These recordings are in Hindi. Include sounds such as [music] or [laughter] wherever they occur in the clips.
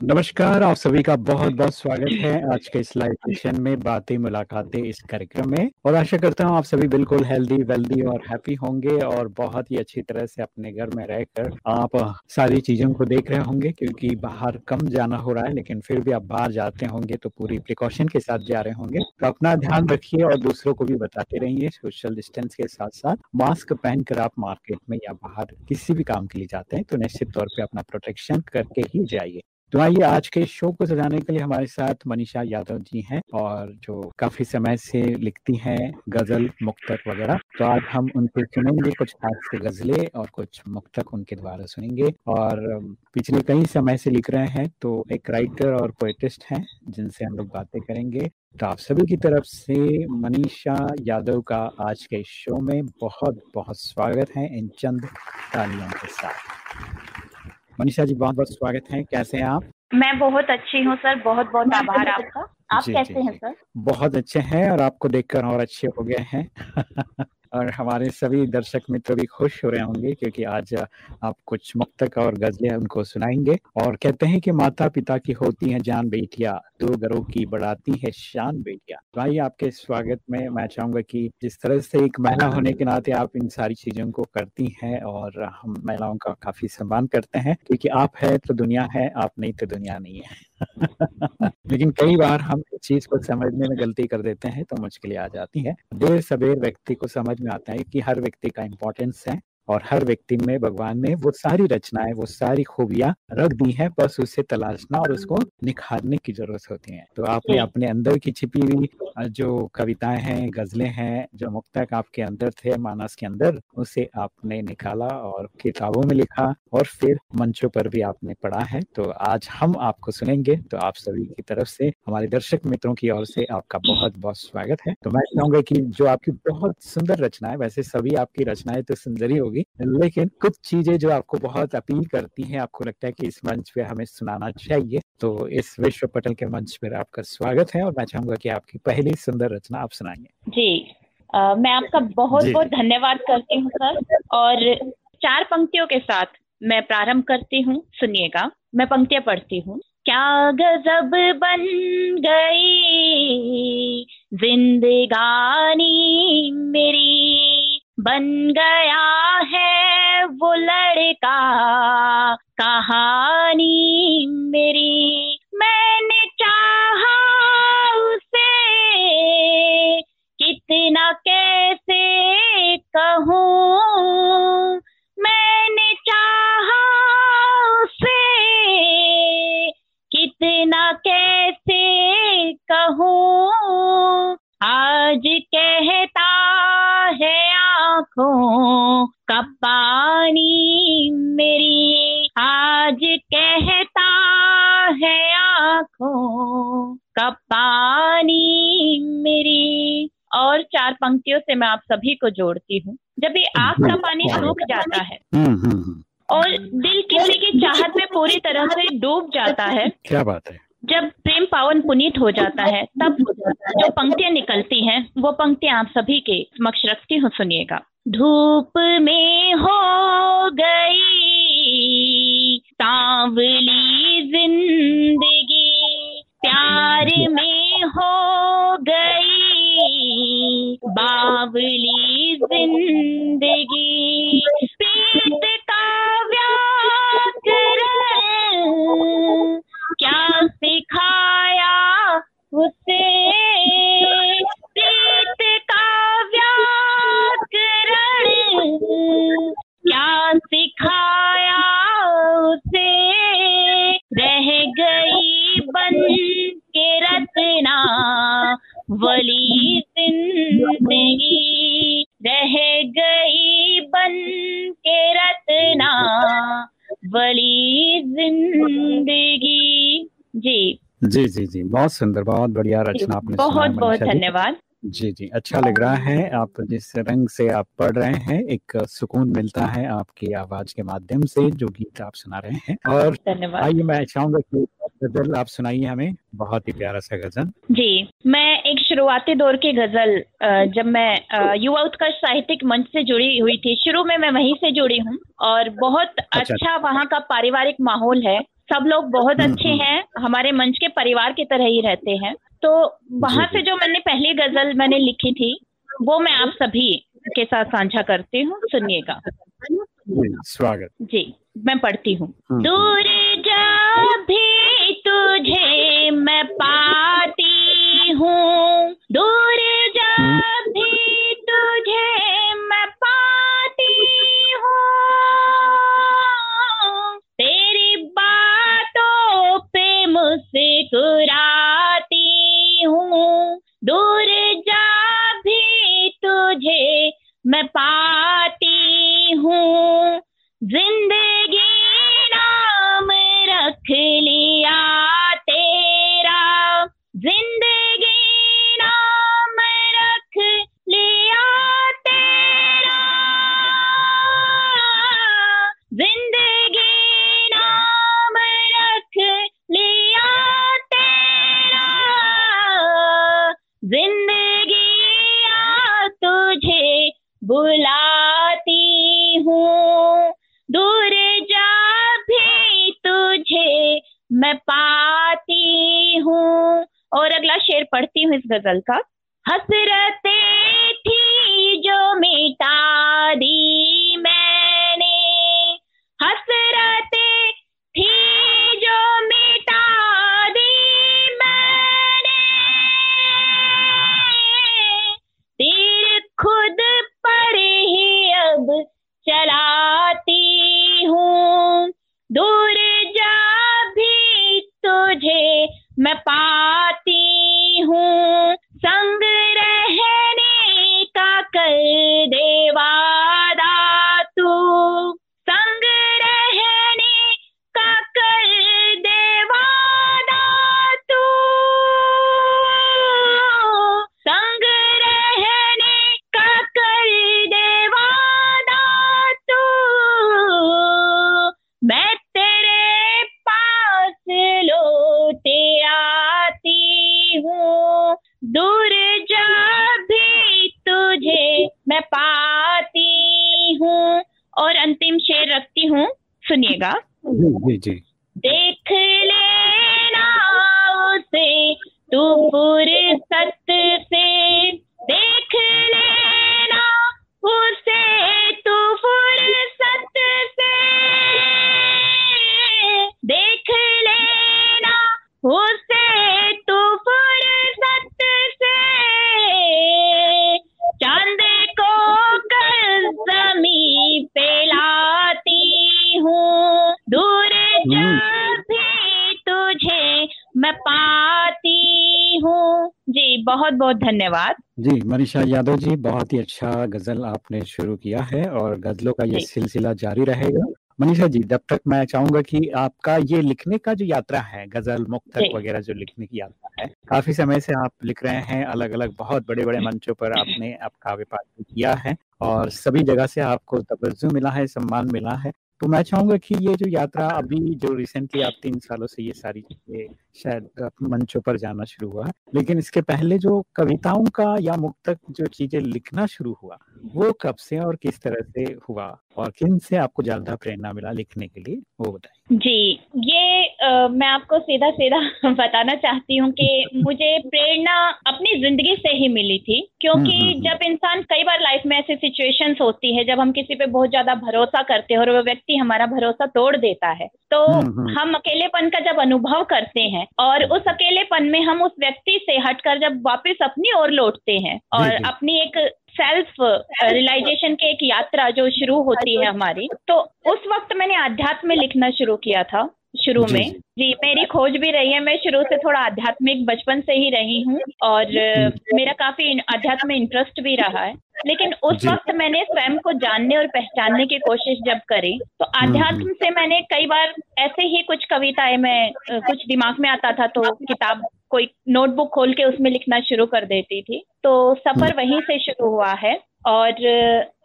नमस्कार, आप सभी का बहुत बहुत स्वागत है आज के इस लाइव सेशन में, बातें, मुलाकातें इस कार्यक्रम में। और आशा करता हूँ आप सभी बिल्कुल हेल्दी वेल्दी और हैप्पी होंगे और बहुत ही अच्छी तरह से अपने घर में रहकर आप सारी चीज़ों को देख रहे होंगे, क्योंकि बाहर कम जाना हो रहा है, लेकिन फिर भी आप बाहर जाते होंगे तो पूरी प्रिकॉशन के साथ जा रहे होंगे। तो अपना ध्यान रखिए और दूसरों को भी बताते रहिए सोशल डिस्टेंस के साथ साथ मास्क पहनकर आप मार्केट में या बाहर किसी भी काम के लिए जाते हैं तो निश्चित तौर पर अपना प्रोटेक्शन करके ही जाइए। तो आइए आज के शो को सजाने के लिए हमारे साथ मनीषा यादव जी हैं और जो काफ़ी समय से लिखती हैं गज़ल, मुक्तक वगैरह। तो आज हम उनसे सुनेंगे कुछ खास से गजलें और कुछ मुक्तक उनके द्वारा सुनेंगे। और पिछले कई समय से लिख रहे हैं तो एक राइटर और पोइटिस्ट हैं जिनसे हम लोग बातें करेंगे। तो आप सभी की तरफ़ से मनीषा यादव का आज के शो में बहुत बहुत स्वागत है इन चंद तालियों के साथ। मनीषा जी बहुत बहुत स्वागत है। कैसे हैं आप? मैं बहुत अच्छी हूँ सर। बहुत बहुत आभार आपका। आप जी, कैसे जी, हैं सर? बहुत अच्छे हैं और आपको देखकर और अच्छे हो गए हैं। [laughs] और हमारे सभी दर्शक मित्र भी खुश हो रहे होंगे क्योंकि आज आप कुछ मुक्तक और गजलें उनको सुनाएँगे। और कहते हैं कि माता पिता की होती हैं जान बेटिया, दो घरों की बढ़ाती है शान बेटिया। तो आइए आपके स्वागत में मैं चाहूँगा कि जिस तरह से एक महिला होने के नाते आप इन सारी चीज़ों को करती हैं और हम महिलाओं का काफ़ी सम्मान करते हैं, क्योंकि आप है तो दुनिया है, आप नहीं तो दुनिया नहीं है। [laughs] लेकिन कई बार हम इस चीज़ को समझने में गलती कर देते हैं तो मुश्किलें आ जाती है। देर सवेर व्यक्ति को समझ में आता है कि हर व्यक्ति का इम्पोर्टेंस है। और हर व्यक्ति में भगवान ने वो सारी रचनाएँ वो सारी खूबियाँ रख दी हैं बस उसे तलाशना और उसको निखारने की ज़रूरत होती है। तो आपने अपने अंदर की छिपी हुई जो कविताएँ हैं गजलें हैं जो मुक्तक आपके अंदर थे मानस के अंदर उसे आपने निकाला और किताबों में लिखा और फिर मंचों पर भी आपने पढ़ा है। तो आज हम आपको सुनेंगे। तो आप सभी की तरफ़ से हमारे दर्शक मित्रों की ओर से आपका बहुत बहुत स्वागत है। तो मैं चाहूँगा की जो आपकी बहुत सुंदर रचना है वैसे सभी आपकी रचनाएँ तो सुंदर ही होगी होगी। लेकिन कुछ चीज़ें जो आपको बहुत अपील करती हैं आपको लगता है कि इस मंच पे हमें सुनाना चाहिए तो इस विश्व पटल के मंच पर आपका स्वागत है और मैं चाहूँगा कि आपकी पहली सुंदर रचना आप सुनाएँगे जी आ, मैं आपका बहुत बहुत धन्यवाद करती हूँ सर। और चार पंक्तियों के साथ मैं प्रारंभ करती हूँ सुनिएगा। मैं पंक्तियाँ पढ़ती हूँ। क्या गजब बन गई जिंदगानी मेरी? बन गया है वो लड़का। कहानी मेरी। मैंने चाहा उसे। कितना कैसे कहूँ। मैंने चाहा उसे। कितना कैसे कहूँ। आज सभी को जोड़ती हूँ। जब ये आग का पानी सूख जाता है। हम्म, हम्म, हम्म। और दिल किसी की चाहत में पूरी तरह से डूब जाता है। क्या बात है। जब प्रेम पावन पुनीत हो जाता है तब जो पंक्तियाँ निकलती हैं वो पंक्तियाँ आप सभी के समक्ष रखती हूँ सुनिएगा। धूप में हो गई सांवली ज़िंदगी। प्यार में हो गई बावली ज़िंदगी। प्रीत का व्याकरण क्या सिखाया उसे? प्रीत का व्याकरण क्या सिखाया उसे? रह गई बन के रचना वली ज़िंदगी रह गई बन के रचना वली ज़िंदगी। जी। जी जी जी। बहुत सुंदर बहुत बढ़िया रचना आपने बहुत बहुत धन्यवाद। जी जी। अच्छा लग रहा है आप जिस रंग से आप पढ़ रहे हैं एक सुकून मिलता है आपकी आवाज़ के माध्यम से जो गीत आप सुना रहे हैं। और आइए मैं चाहूँगा कि गज़ल आप सुनाइए हमें। बहुत ही प्यारा सा गज़ल। जी मैं एक शुरुआती दौर की गज़ल जब मैं युवा उत्कर्ष साहित्यिक मंच से जुड़ी हुई थी। शुरू में मैं वहीं से जुड़ी हूँ और बहुत अच्छा, अच्छा। वहाँ का पारिवारिक माहौल है। सब लोग बहुत हम्म, अच्छे हम्म। हैं हमारे मंच के परिवार की तरह ही रहते हैं। तो वहाँ से जो मैंने पहली गज़ल मैंने लिखी थी वो मैं आप सभी के साथ साझा करती हूँ। सुनिएगा। स्वागत। जी मैं पढ़ती हूँ। हम्म, दूर जा भी तुझे मैं पाती हूँ। दूर जा भी तुझे मैं पाती हूँ। तेरी बातों पे मुस्कुराती हूँ। दूर जा भी तुझे मैं पाती हूँ। ज़िंदगी नाम रख लिया तेरा। ज़िंदगी नाम रख लिया तेरा। ज़िंदगी नाम लिया तेरा। ज़िंदगी तुझे बुलाती पढ़ती हूँ इस मनीषा यादव जी बहुत ही अच्छा गज़ल आपने शुरू किया है और गजलों का ये सिलसिला जारी रहेगा। मनीषा जी जब तक मैं चाहूँगा कि आपका ये लिखने का जो यात्रा है गज़ल मुक्तक वगैरह जो लिखने की यात्रा है काफ़ी समय से आप लिख रहे हैं अलग अलग बहुत बड़े बड़े मंचों पर आपने आप काव्य पाठ किया है और सभी जगह से आपको तवज्जो मिला है सम्मान मिला है। तो मैं चाहूँगा कि ये जो यात्रा अभी जो रिसेंटली आप तीन सालों से ये सारी चीज़ें शायद मंचों पर जाना शुरू हुआ। लेकिन इसके पहले जो कविताओं का या मुक्तक जो चीज़ें लिखना शुरू हुआ वो कब से और किस तरह से हुआ और किन से आपको ज़्यादा प्रेरणा मिला लिखने के लिए वो बताइए। जी ये अ, मैं आपको सीधा सीधा [laughs] बताना चाहती हूँ कि [laughs] मुझे प्रेरणा अपनी ज़िंदगी से ही मिली थी क्योंकि हम्म, हम्म, जब इंसान कई बार लाइफ में ऐसी सिचुएशंस होती है जब हम किसी पे बहुत ज़्यादा भरोसा करते हैं और वो व्यक्ति हमारा भरोसा तोड़ देता है तो हम्म, हम्म। हम अकेलेपन का जब अनुभव करते हैं और उस अकेलेपन में हम उस व्यक्ति से हटकर जब वापस अपनी ओर लौटते हैं और। अपनी एक सेल्फ रियलाइजेशन की एक यात्रा जो शुरू होती है हमारी तो उस वक्त मैंने अध्यात्म में लिखना शुरू किया था। शुरू जी, में। जी। मेरी खोज भी रही है। मैं शुरू से थोड़ा आध्यात्मिक बचपन से ही रही हूँ और मेरा काफ़ी अध्यात्म इंटरेस्ट भी रहा है। लेकिन उस वक्त मैंने स्वयं को जानने और पहचानने की कोशिश जब करी तो आध्यात्म से मैंने कई बार ऐसे ही कुछ कविताएँ मैं कुछ दिमाग में आता था तो किताब कोई नोटबुक खोल के उसमें लिखना शुरू कर देती थी। तो सफ़र वहीं से शुरू हुआ है और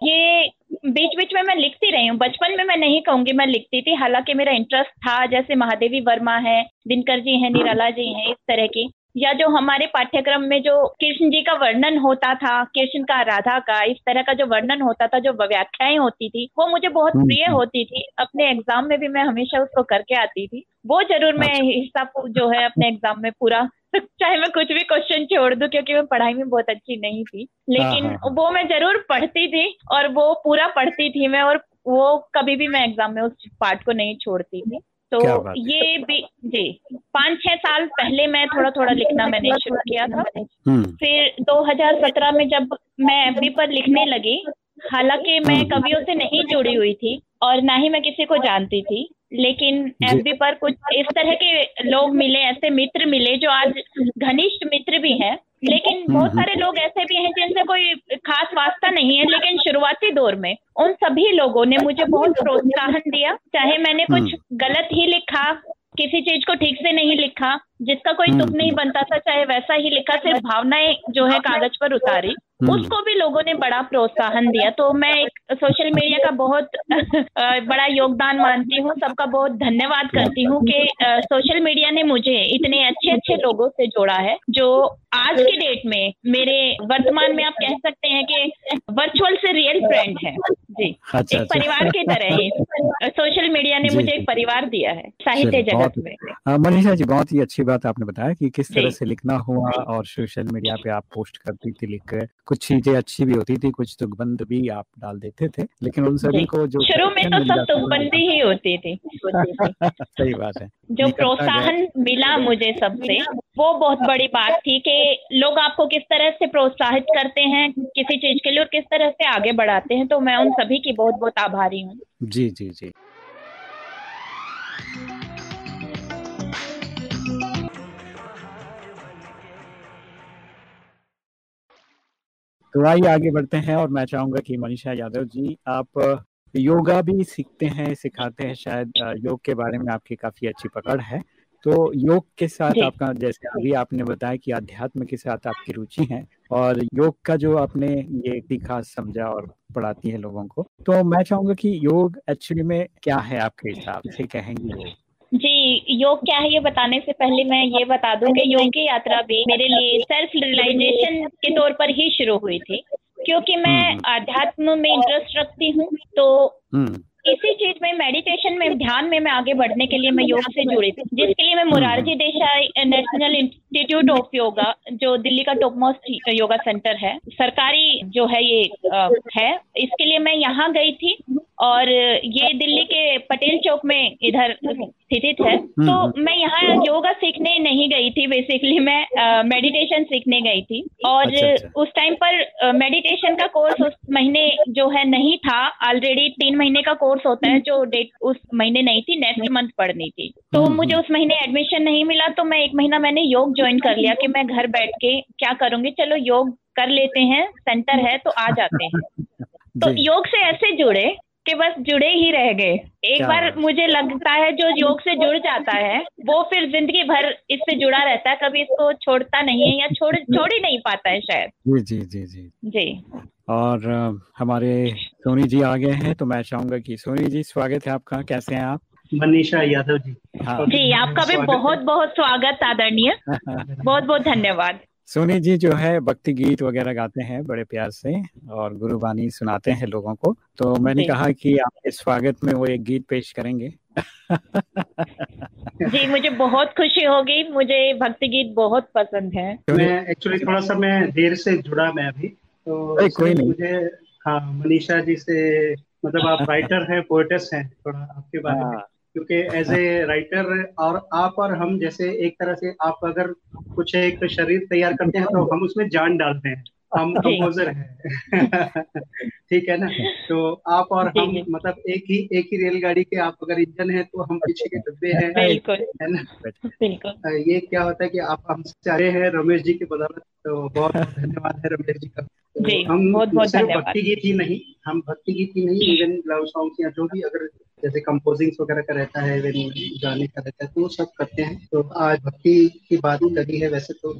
ये बीच बीच में मैं लिखती रही हूँ। बचपन में मैं नहीं कहूँगी मैं लिखती थी। हालाँकि मेरा इंटरेस्ट था, जैसे महादेवी वर्मा है, दिनकर जी हैं, निराला जी हैं, इस तरह की। या जो हमारे पाठ्यक्रम में जो कृष्ण जी का वर्णन होता था कृष्ण का राधा का इस तरह का जो वर्णन होता था जो व्याख्याएँ होती थी वो मुझे बहुत हम्म, प्रिय हम्म। होती थी अपने एग्ज़ाम में भी मैं हमेशा उसको करके आती थी वो ज़रूर मैं अच्छा। हिस्सा जो है अपने एग्ज़ाम में पूरा [laughs] चाहे मैं कुछ भी क्वेश्चन छोड़ दूँ क्योंकि मैं पढ़ाई में बहुत अच्छी नहीं थी लेकिन हाँ, हाँ। वो मैं ज़रूर पढ़ती थी और वो पूरा पढ़ती थी मैं और वो कभी भी मैं एग्ज़ाम में उस पार्ट को नहीं छोड़ती थी तो। ये जी पाँच छह साल पहले मैं थोड़ा थोड़ा लिखना मैंने शुरू किया था हम्म फिर 2017 में जब मैं एफबी पर लिखने लगी हालाँकि मैं हम्म। कवियों से नहीं जुड़ी हुई थी और ना ही मैं किसी को जानती थी लेकिन जी। एफबी पर कुछ इस तरह के लोग मिले ऐसे मित्र मिले जो आज घनिष्ठ मित्र भी हैं लेकिन बहुत हम्म। सारे लोग ऐसे भी हैं जिनसे कोई खास वास्ता नहीं है लेकिन शुरुआती दौर में उन सभी लोगों ने मुझे बहुत प्रोत्साहन दिया चाहे मैंने कुछ गलत ही लिखा किसी चीज़ को ठीक से नहीं लिखा जिसका कोई तुक हम्म। नहीं बनता था चाहे वैसा ही लिखा सिर्फ़ भावनाएँ जो है कागज़ पर उतारी हम्म। उसको भी लोगों ने बड़ा प्रोत्साहन दिया। तो मैं एक सोशल मीडिया का बहुत बड़ा योगदान मानती हूँ। सबका बहुत धन्यवाद करती हूँ कि सोशल मीडिया ने मुझे इतने अच्छे अच्छे लोगों से जोड़ा है जो आज के डेट में मेरे वर्तमान में आप कह सकते हैं कि वर्चुअल से रियल फ्रेंड है। जी। अच्छा एक अच्छा। परिवार की तरह ही सोशल मीडिया ने मुझे एक परिवार दिया है साहित्य जगत में। मनीषा जी बहुत ही अच्छी बात आपने बताया कि किस तरह से लिखना हुआ और सोशल मीडिया पे आप पोस्ट करती थी लिख कर कुछ चीज़ें अच्छी भी होती थी कुछ तुकबंद भी आप डाल देते थे लेकिन उन सभी को जो शुरू में तो सब तुकबंदी ही होती थी। [laughs] सही बात है। जो प्रोत्साहन मिला मुझे सबसे वो बहुत बड़ी बात थी कि लोग आपको किस तरह से प्रोत्साहित करते हैं किसी चीज़ के लिए और किस तरह से आगे बढ़ाते हैं तो मैं उन सभी की बहुत बहुत आभारी हूँ। जी जी जी। तो आइए आगे बढ़ते हैं और मैं चाहूँगा कि मनीषा यादव जी आप योगा भी सीखते हैं सिखाते हैं शायद योग के बारे में आपकी काफ़ी अच्छी पकड़ है। तो योग के साथ आपका जैसे अभी आपने बताया कि अध्यात्म के साथ आपकी रुचि है और योग का जो आपने ये सीखा समझा और पढ़ाती है लोगों को तो मैं चाहूँगा कि योग एक्चुअली में क्या है आपके हिसाब से कहेंगे योग जी योग क्या है ये बताने से पहले मैं ये बता दूँ कि योग की यात्रा भी मेरे लिए सेल्फ रियलाइजेशन के तौर पर ही शुरू हुई थी क्योंकि मैं हम्म। अध्यात्म में इंटरेस्ट रखती हूँ तो हम्म इसी चीज़ में मेडिटेशन में ध्यान में मैं आगे बढ़ने के लिए मैं योग से जुड़ी थी जिसके लिए मैं Morarji Desai national institute of yoga जो दिल्ली का टॉप मोस्ट योगा सेंटर है सरकारी जो है ये है इसके लिए मैं यहाँ गई थी और ये दिल्ली के पटेल चौक में इधर स्थित है। तो मैं यहाँ योगा सीखने नहीं गई थी बेसिकली मैं मेडिटेशन सीखने गई थी। और अच्छा, अच्छा। उस टाइम पर मेडिटेशन का कोर्स उस महीने जो है नहीं था। ऑलरेडी तीन महीने का कोर्स होता है जो डेट उस महीने नहीं थी नेक्स्ट मंथ पढ़नी थी। तो हम्म, मुझे उस महीने एडमिशन नहीं मिला तो मैं एक महीना मैंने योग ज्वाइन कर लिया कि मैं घर बैठ के क्या करूँगी। चलो योग कर लेते हैं सेंटर है तो आ जाते हैं। [laughs] तो योग से ऐसे जुड़े कि बस जुड़े ही रह गए। एक बार मुझे लगता है जो योग से जुड़ जाता है वो फिर ज़िंदगी भर इससे जुड़ा रहता है कभी इसको छोड़ता नहीं है या छोड़ छोड़ ही नहीं पाता है शायद। जी जी जी जी। जी। और हमारे सोनी जी आ गए हैं तो मैं चाहूँगा कि सोनी जी स्वागत है आपका कैसे हैं आप? मनीषा यादव जी। हाँ। जी आपका भी बहुत बहुत स्वागत आदरणीय। [laughs] बहुत बहुत धन्यवाद। सोनी जी जो है भक्ति गीत वगैरह गाते हैं बड़े प्यार से और गुरुबानी सुनाते हैं लोगों को। तो मैंने कहा कि आपके स्वागत में वो एक गीत पेश करेंगे। जी मुझे बहुत खुशी होगी। मुझे भक्ति गीत बहुत पसंद है। मैं एक्चुअली थोड़ा सा मैं देर से जुड़ा मैं अभी। तो कोई नहीं। मुझे हाँ मनीषा जी से मतलब आप [laughs] राइटर हैं पोएटस हैं थोड़ा आपके बारे में। हाँ, क्योंकि एज ए राइटर और आप और हम जैसे एक तरह से आप अगर कुछ एक शरीर तैयार करते हैं तो हम उसमें जान डालते हैं। हम [laughs] कंपोजर हैं। [laughs] ठीक है ना? तो आप और हम मतलब एक ही एक ही रेलगाड़ी के आप अगर इंजन है तो हम पीछे के डब्बे हैं। [laughs] है ना? बिल्कुल। ये क्या होता है कि आप हमसे आए हैं रमेश जी की बदौलत तो बहुत बहुत धन्यवाद है रमेश जी का। तो हम बहुत-बहुत सिर्फ़ भक्ति गीत ही नहीं हम भक्ति गीत ही नहीं इवन लव सॉन्ग्स या जो भी अगर जैसे कंपोजिंग वगैरह का रहता है इवन गाने का रहता है तो वो सब करते हैं। तो आज भक्ति की बात लगी है वैसे तो।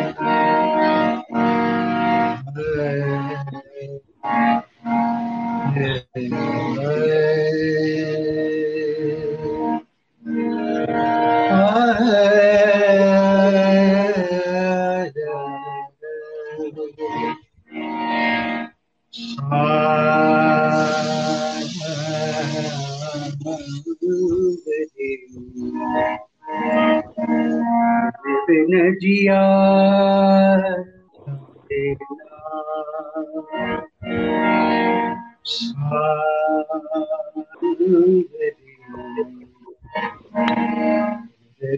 जिया।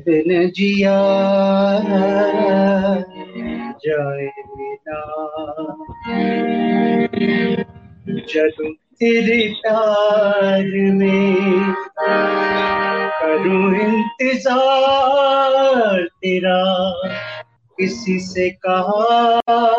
बिन जिया जाए ना। जदू तेरे प्यार में करूँ इंतज़ार। से कहा।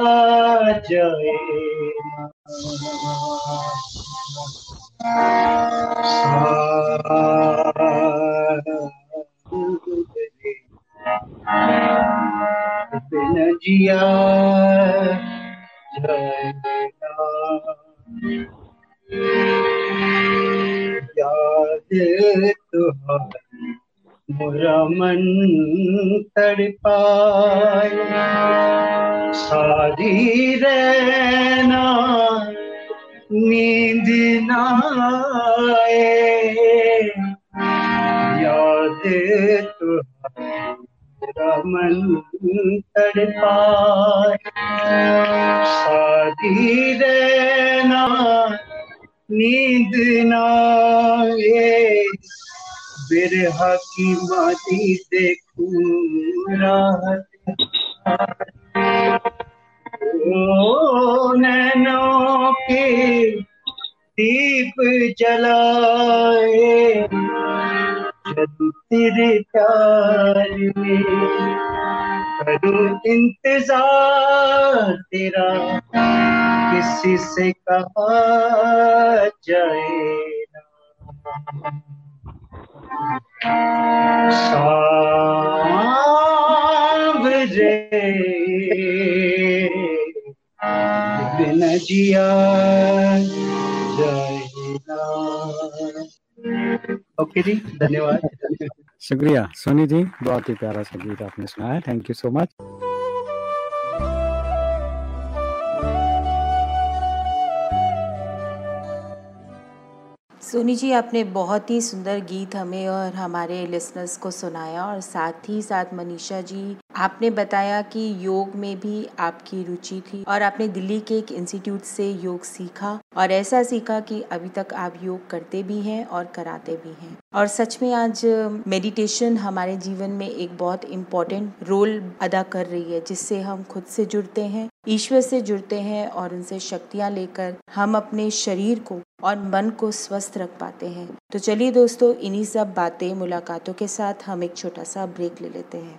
बिरहा शुक्रिया। सोनी जी, बहुत ही प्यारा सा गीत आपने सुनाया। Thank you so much Soni ji, आपने बहुत ही सुंदर गीत हमें और हमारे लिसनर्स को सुनाया और साथ ही साथ मनीषा जी आपने बताया कि योग में भी आपकी रुचि थी और आपने दिल्ली के एक इंस्टीट्यूट से योग सीखा और ऐसा सीखा कि अभी तक आप योग करते भी हैं और कराते भी हैं। और सच में आज मेडिटेशन हमारे जीवन में एक बहुत इम्पोर्टेंट रोल अदा कर रही है, जिससे हम खुद से जुड़ते हैं, ईश्वर से जुड़ते हैं और उनसे शक्तियाँ लेकर हम अपने शरीर को और मन को स्वस्थ रख पाते हैं। तो चलिए दोस्तों, इन्हीं सब बातें, मुलाकातों के साथ हम एक छोटा सा ब्रेक ले लेते हैं।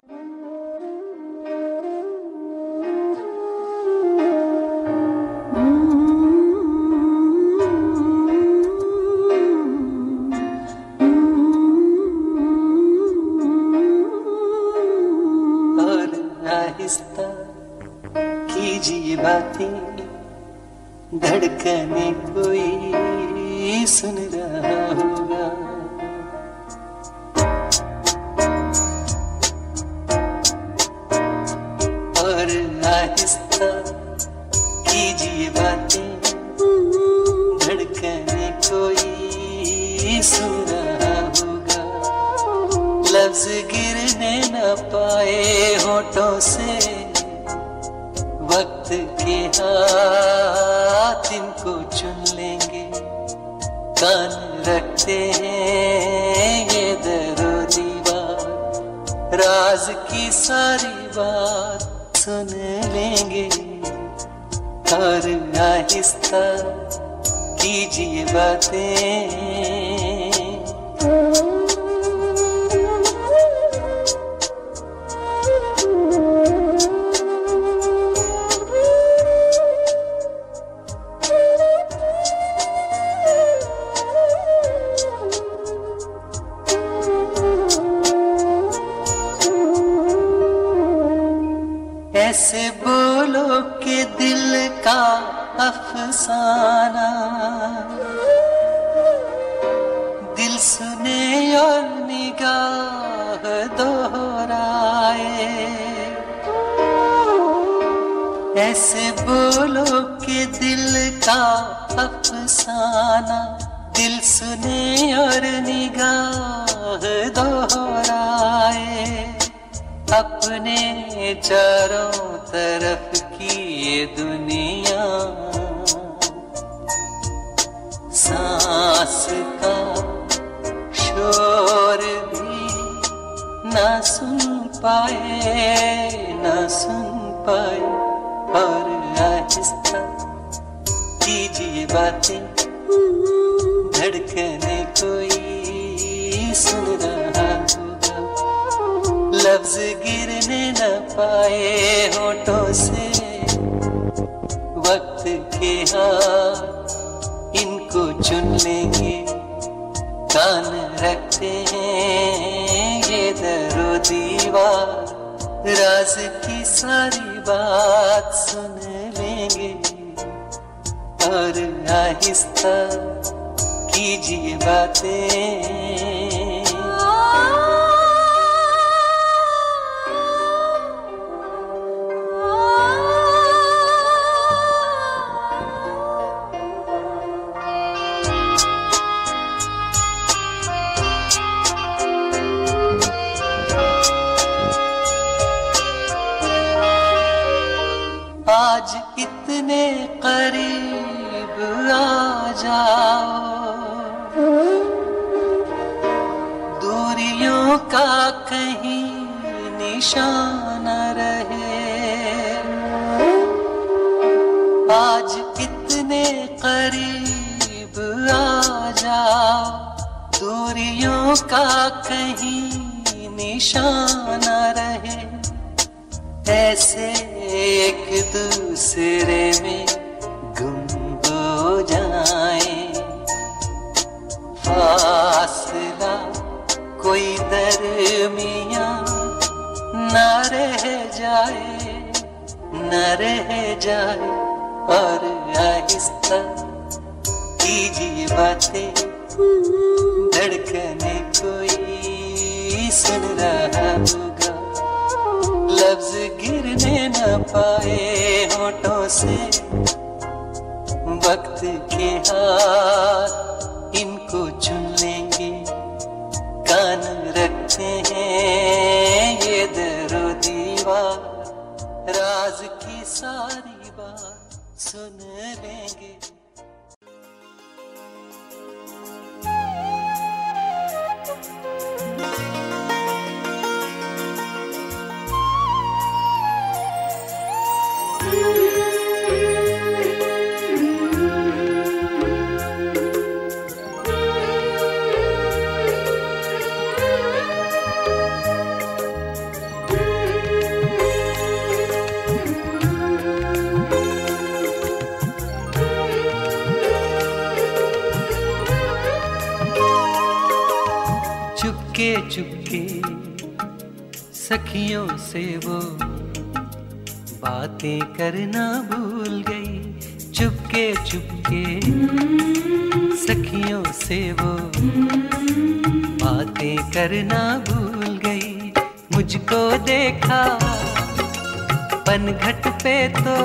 घट पे तो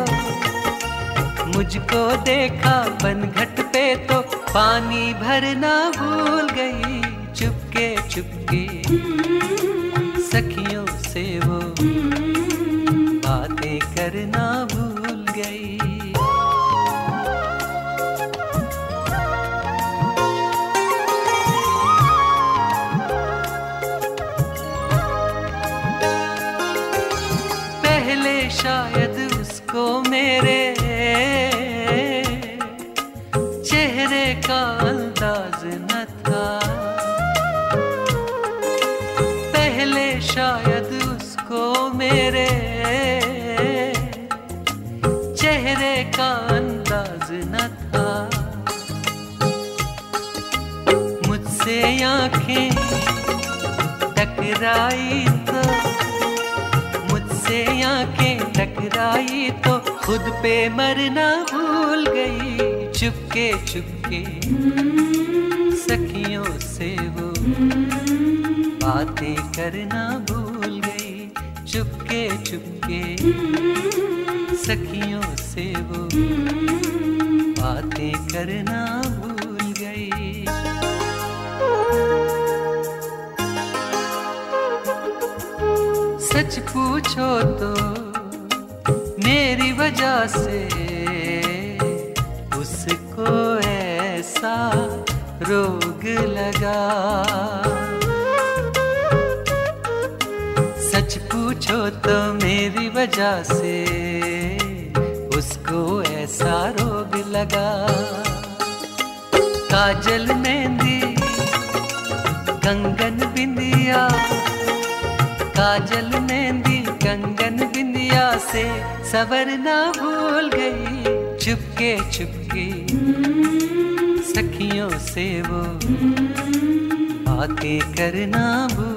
मुझको देखा बन घट पे तो पानी भरना भूल गई। टकराई तो मुझसे आँखें टकराई तो खुद पे मरना भूल गई, चुपके चुपके, सखियों से वो बातें करना भूल गई, चुपके चुपके, सखियों से वो बातें करना तो मेरी वजह से उसको ऐसा रोग लगा। सच पूछो तो मेरी वजह से उसको ऐसा रोग लगा। काजल मेहंदी, कंगन बिंदिया, काजल मेहंदी कंगन बिंदिया से सवरना भूल गई। चुपके चुपके सखियों से वो बातें करना भूल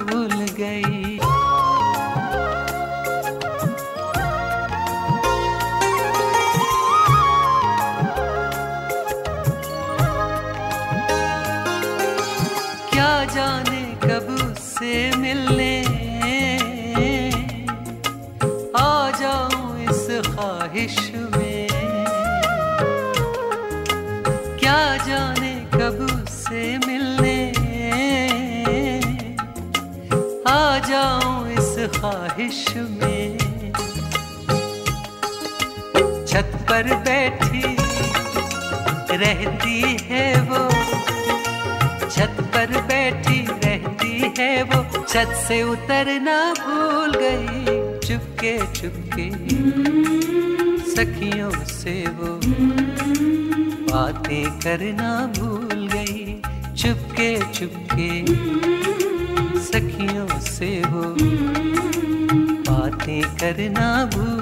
रहती है वो। छत पर बैठी रहती है वो। छत से उतरना भूल गई, चुपके चुपके। सखियों से वो। बातें करना भूल गई, चुपके चुपके। सखियों से वो। बातें करना भूल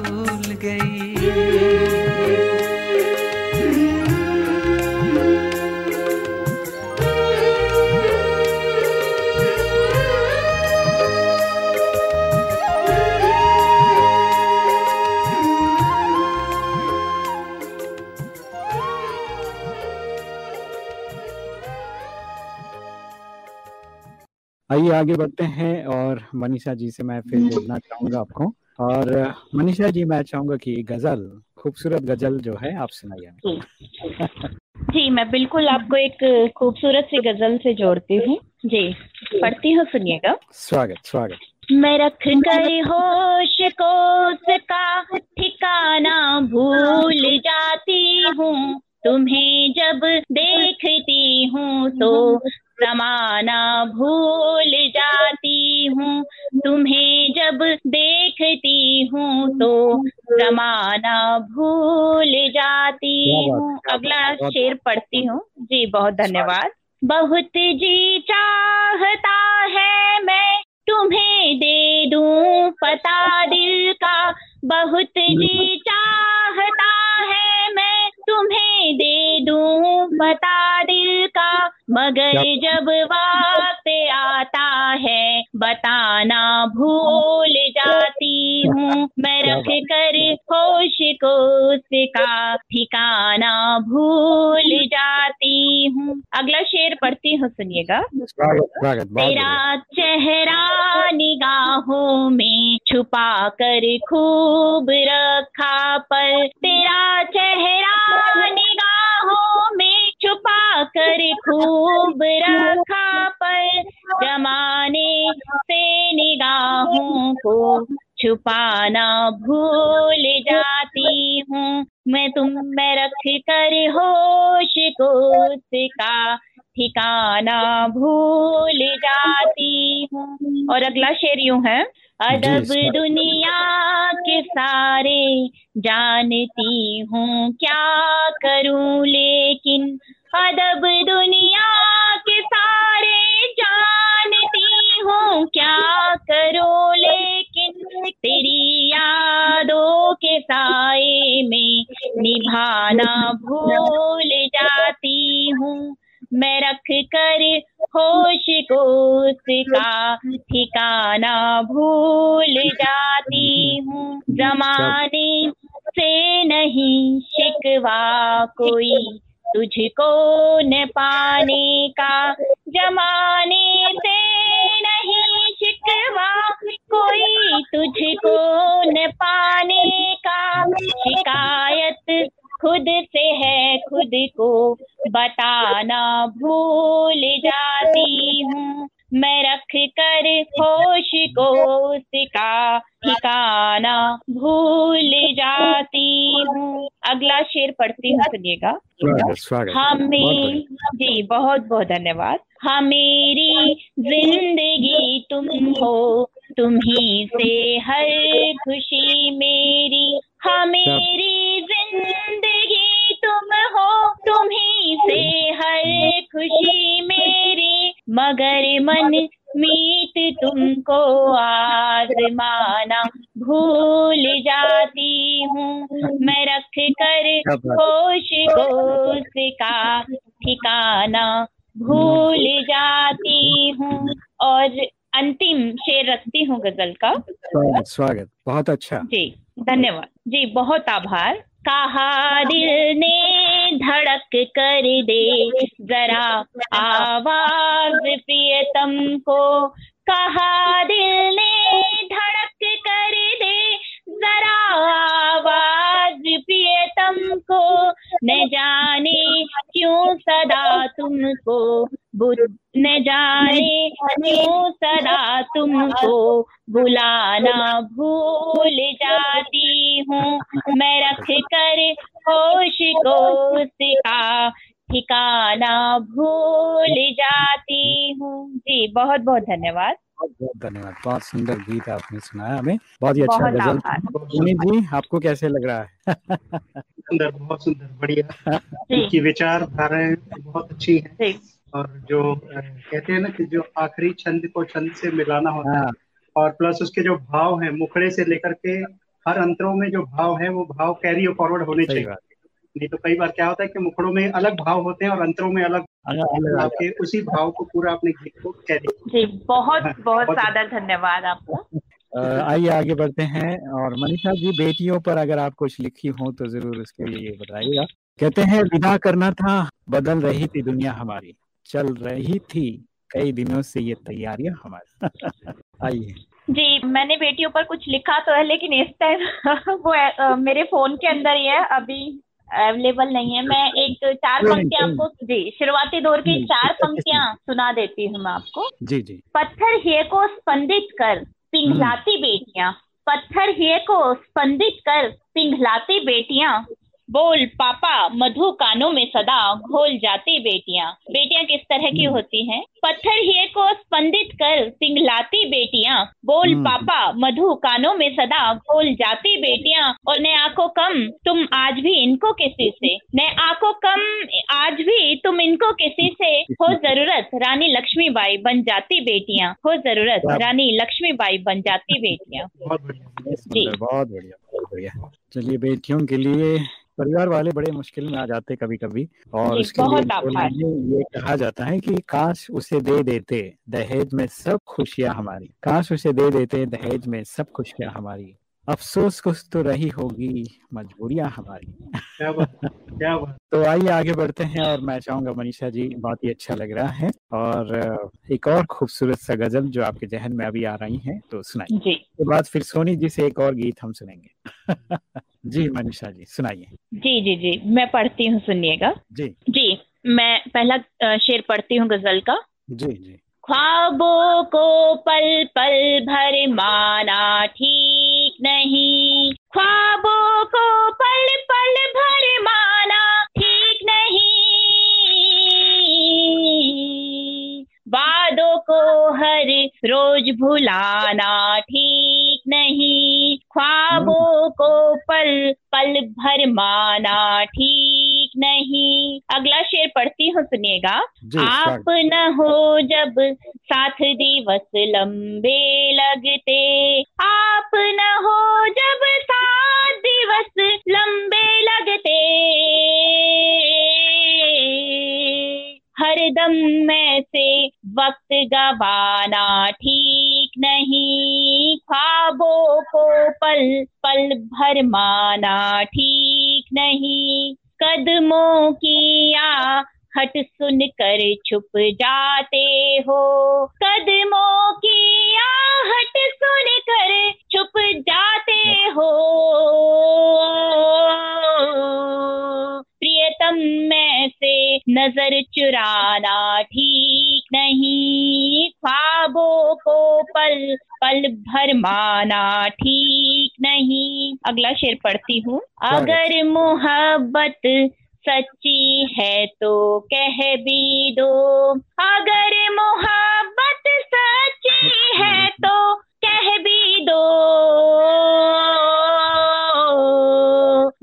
आइए आगे बढ़ते हैं और मनीषा जी से मैं फिर बोलना चाहूँगा आपको। और मनीषा जी मैं चाहूँगा कि गज़ल खूबसूरत गज़ल जो है आप सुनाइए। जी मैं बिल्कुल आपको एक खूबसूरत सी गज़ल से जोड़ती हूँ। जी पढ़ती हूँ सुनिएगा। स्वागत स्वागत। मैं रख कर होश को ठिकाना भूल जाती हूँ। तुम्हें जब देखती हूँ तो समाना भूल जाती हूँ तुम्हें जब देखती हूँ तो समाना भूल जाती हूँ अगला शेर पढ़ती हूँ। जी बहुत धन्यवाद। बहुत जी चाहता है मैं तुम्हें दे दूँ पता दिल का। बहुत जी चाहता है मैं तुम्हें दे दूँ बता दिल का मगर जब वक्त आता है बताना भूल जाती हूँ। मैं रख कर होश को उसका ठिकाना भूल जाती हूँ। अगला शेर पढ़ती हूँ सुनिएगा। तेरा चेहरा निगाहों में छुपा कर खूब रखा पर तेरा चेहरा निगाहों में छुपा कर खूब रखा पर जमाने से निगाहों को छुपाना भूल जाती हूँ। मैं तुम में रख कर होश को उसका ठिकाना भूल जाती हूँ। और अगला शेर यूँ है। अदब दुनिया के सारे जानती हूँ क्या करूँ लेकिन अदब दुनिया के सारे जानती हूँ क्या करो लेकिन तेरी यादों के साए में निभाना भूल जाती हूँ। मैं रख कर होश को उसका ठिकाना भूल जाती हूँ। जमाने से नहीं शिकवा कोई। तुझको न पाने का जमाने से नहीं शिकवा कोई। तुझको न पाने का शिकायत खुद से है खुद को बताना भूल जाती हूँ। मैं रख कर होश को उसका ठिकाना भूल जाती हूँ। अगला शेर पढ़ती हूँ सुनिएगा। हमें हाँ, जी बहुत बहुत धन्यवाद। हाँ, हमेरी ज़िंदगी तुम हो तुम ही से हर खुशी मेरी। हाँ मेरी ज़िंदगी तुम हो तुम ही से हर खुशी मेरी। मगर मन मीत तुमको आजमाना भूल जाती हूँ। मैं रख कर। होश को उसका ठिकाना भूल जाती हूँ। और अंतिम शेर रखती हूँ गज़ल का। स्वागत। बहुत अच्छा। जी। धन्यवाद। जी, बहुत आभार। कहा दिल ने धड़क कर दे, जरा आवाज़ प्रियतम को। कहा दिल ने धड़क कर दे, जरा आवाज़ प्रियतम को। न जाने क्यों सदा तुमको न जाने क्यों सदा तुमको बुलाना भूल जाती हूँ। [laughs] मैं रख कर होश को उसका ठिकाना भूल जाती हूँ। जी बहुत बहुत धन्यवाद। बहुत बहुत धन्यवाद। बहुत सुंदर गीत आपने सुनाया हमें। बहुत ही अच्छा गज़ल। जी आपको कैसे लग रहा है? सुंदर बहुत सुंदर बढ़िया। जी। उनकी विचारधाराएँ बहुत अच्छी हैं। और जो कहते हैं ना कि जो आखिरी छंद को छंद से मिलाना होता है। हाँ। और प्लस उसके जो भाव हैं मुखड़े से लेकर के हर अंतरों में जो भाव है वो भाव कैरी फॉरवर्ड होने चाहिए। नहीं तो कई बार क्या होता है कि मुखड़ों में अलग भाव होते हैं और अंतरों में अलग अलग अलग। आपके उसी भाव को पूरा अपने गीत को कैरी [laughs] जी बहुत बहुत बहुत- सादर धन्यवाद आपको। आइए आगे बढ़ते हैं और मनीषा जी बेटियों पर अगर आप कुछ लिखी हो तो ज़रूर उसके लिए बताइएगा। कहते हैं विदा करना था बदल रही थी दुनिया हमारी। चल रही थी। कई दिनों से ये तैयारियाँ हमारी। आइए। जी मैंने बेटियों पर कुछ लिखा तो है लेकिन इस टाइम [laughs] वो अ, मेरे फ़ोन के अंदर ही है अभी अवेलेबल नहीं है। मैं एक चार पंक्तियाँ आपको जी शुरुआती दौर की चार पंक्तियाँ सुना देती हूँ मैं आपको। जी जी। पत्थर हिये को स्पंदित कर पिघलाती बेटियाँ। पत्थर हिये को स्पंदित कर पिघलाती बेटियाँ। बोल पापा मधु कानों में सदा घोल जाती बेटियाँ। बेटियाँ किस तरह की होती हैं? पत्थर हिये को स्पंदित कर पिघलाती बेटियाँ। बोल हम्म। पापा मधु कानों में सदा घोल जाती बेटियाँ और ने आँखों कम तुम आज भी इनको किसी से? ने आँखों कम आज भी तुम इनको किसी से? हो ज़रूरत रानी लक्ष्मीबाई बन जाती बेटियाँ। हो ज़रूरत। रानी लक्ष्मीबाई बन जाती बेटियाँ। बहुत बढ़िया बहुत बढ़िया। चलिए बेटियों के लिए परिवार वाले बड़े मुश्किल में आ जाते कभी कभी और उसके लिए ये कहा जाता है कि काश उसे दे देते दहेज में सब खुशियाँ हमारी। काश उसे दे देते दहेज में सब खुशियाँ हमारी। अफसोस कुछ तो रही होगी मजबूरियाँ हमारी। क्या बात क्या बात तो आइए आगे बढ़ते हैं और मैं चाहूँगा मनीषा जी बहुत ही अच्छा लग रहा है। और एक और खूबसूरत सा गज़ल जो आपके जहन में अभी आ रही है तो सुनाइए। जी। के बाद फिर सोनी जी से एक और गीत हम सुनेंगे। [laughs] जी मनीषा जी सुनाइए। जी जी जी मैं पढ़ती हूँ सुनिएगा। जी। जी मैं पहला शेर पढ़ती हूँ गज़ल का। जी जी। ख्वाबों को पल पल भर माना ठीक नहीं। ख्वाबों को पल पल भर माना, ठीक नहीं। वादों को हर रोज भुलाना, ठीक नहीं। ख्वाबों को पल पल भर माना, ठीक नहीं। अगला शेर पढ़ती हूँ सुनिएगा। आप न हो जब साथ दिवस लंबे लगते। आप न हो जब सात दिवस लंबे लगते। हरदम में से वक्त गवाना ठीक नहीं। ख्वाबों को पल पल भर माना ठीक नहीं। कदमों की आहट सुन कर छुप जाते हो। कदमों की आहट सुन कर छुप जाते हो। प्रियतम में से नज़र चुराना ठीक नहीं। ख्वाबों को पल पल भर माना ठीक नहीं। अगला शेर पढ़ती हूँ। अगर मोहब्बत सच्ची है तो कह भी दो। अगर मोहब्बत सच्ची है तो कह भी दो।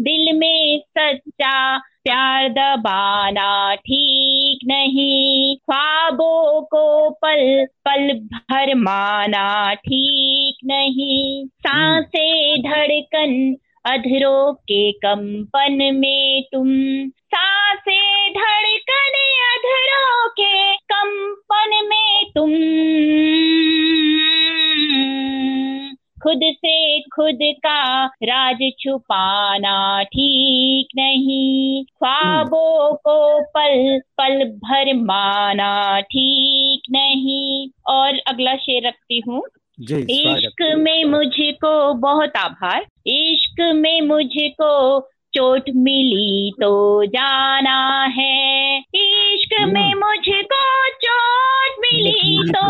दिल में सच्चा प्यार दबाना ठीक नहीं। ख्वाबों को पल पल भर माना ठीक नहीं। साँसें धड़कन अधरों के कंपन में तुम। साँसें धड़कन अधरों के कंपन में तुम। खुद से खुद का राज छुपाना ठीक नहीं। ख्वाबों को पल पल भर माना ठीक नहीं। और अगला शेर रखती हूँ। इश्क में मुझको बहुत आभार। इश्क में मुझको चोट मिली तो जाना है। इश्क में मुझको चोट मिली तो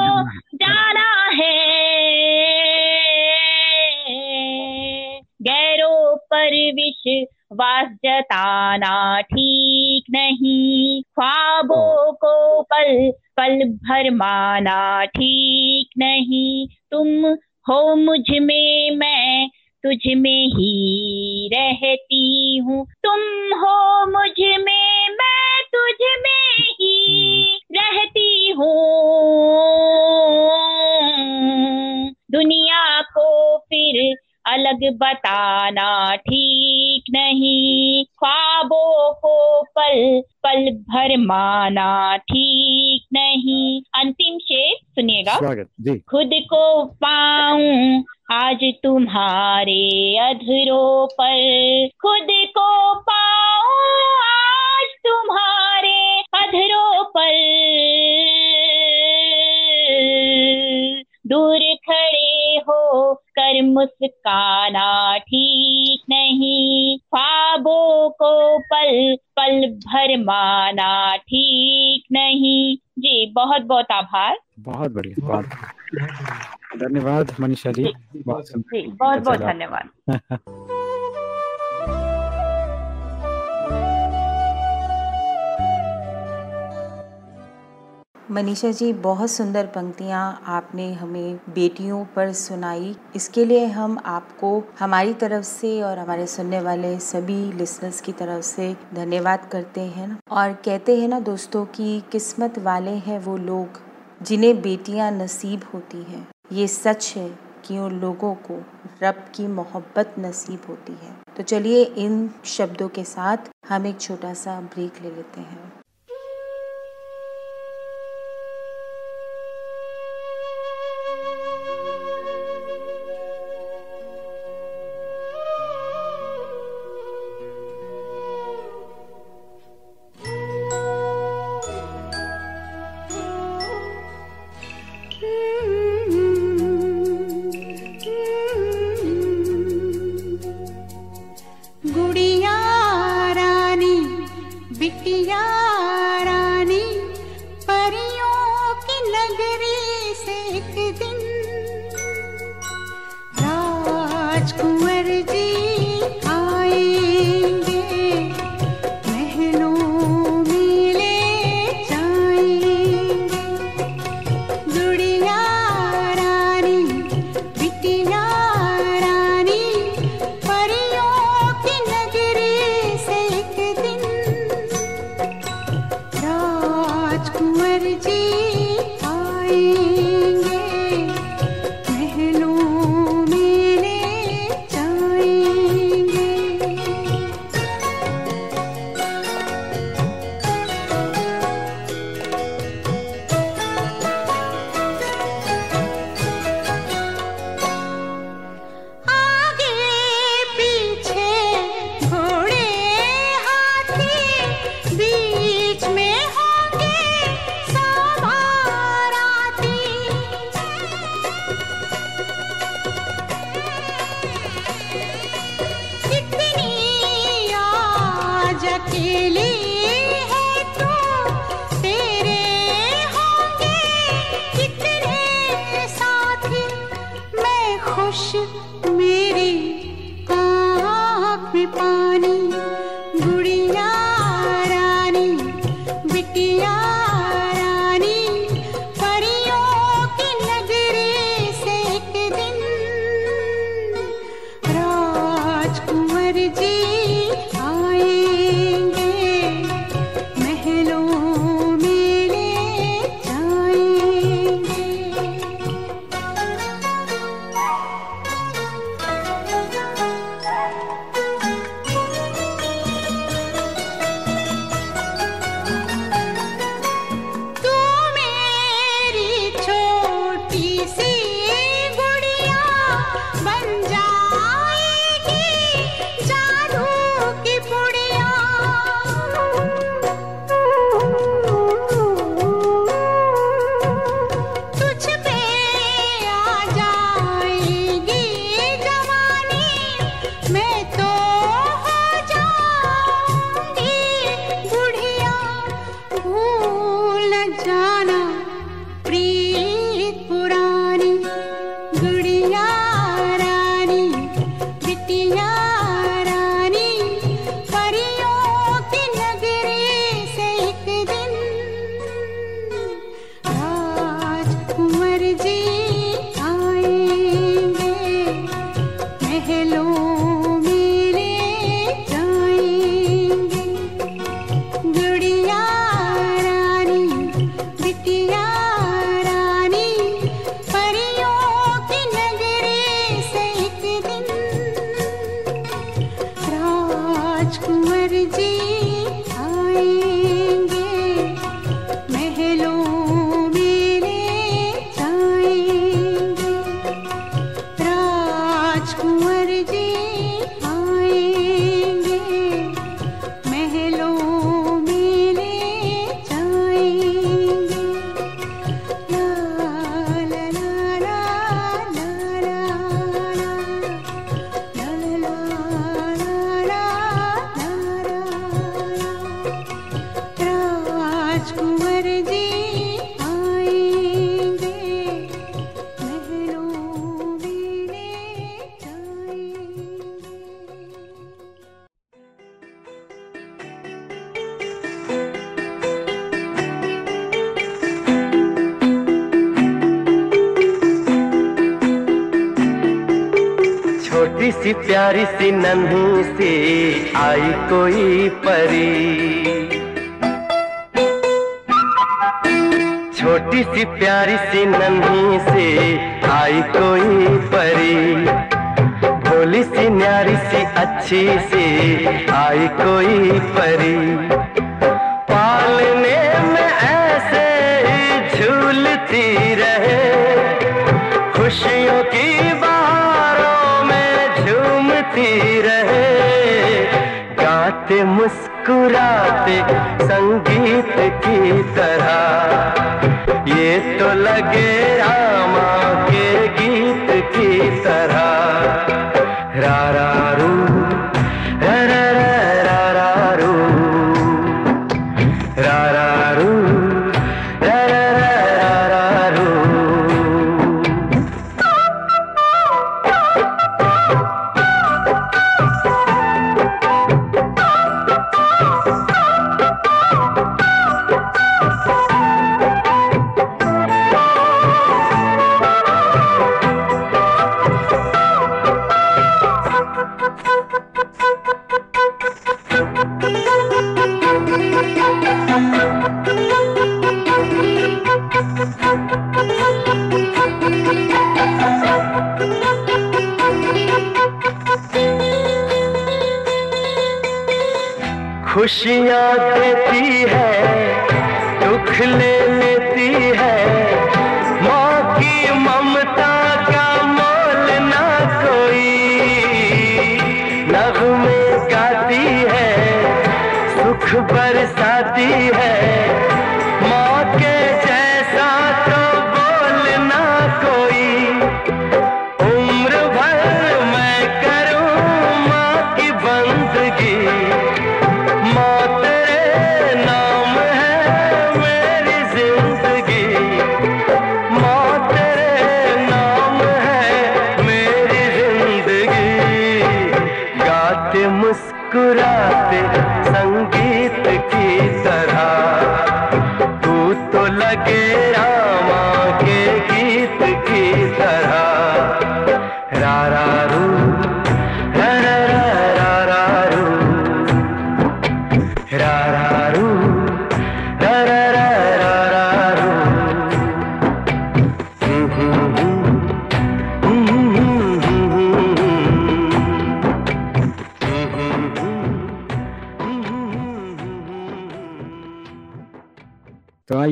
विश्वास जताना ठीक नहीं ख्वाबों को पल पल भर माना ठीक खुद बहुत धन्यवाद मनीषा जी। बहुत बहुत बहुत धन्यवाद। [laughs] मनीषा जी बहुत सुंदर पंक्तियाँ आपने हमें बेटियों पर सुनाई। इसके लिए हम आपको हमारी तरफ़ से और हमारे सुनने वाले सभी लिसनर्स की तरफ़ से धन्यवाद करते हैं। और कहते हैं ना दोस्तों कि किस्मत वाले हैं वो लोग। जिन्हें बेटियाँ नसीब होती हैं। ये सच है कि उन लोगों को रब की मोहब्बत नसीब होती है। तो चलिए इन शब्दों के साथ हम एक छोटा सा ब्रेक ले लेते हैं। प्यारी सी नन्ही सी आई कोई परी। छोटी सी प्यारी सी नन्ही से आई कोई परी। भोली सी न्यारी सी अच्छी सी आई कोई परी।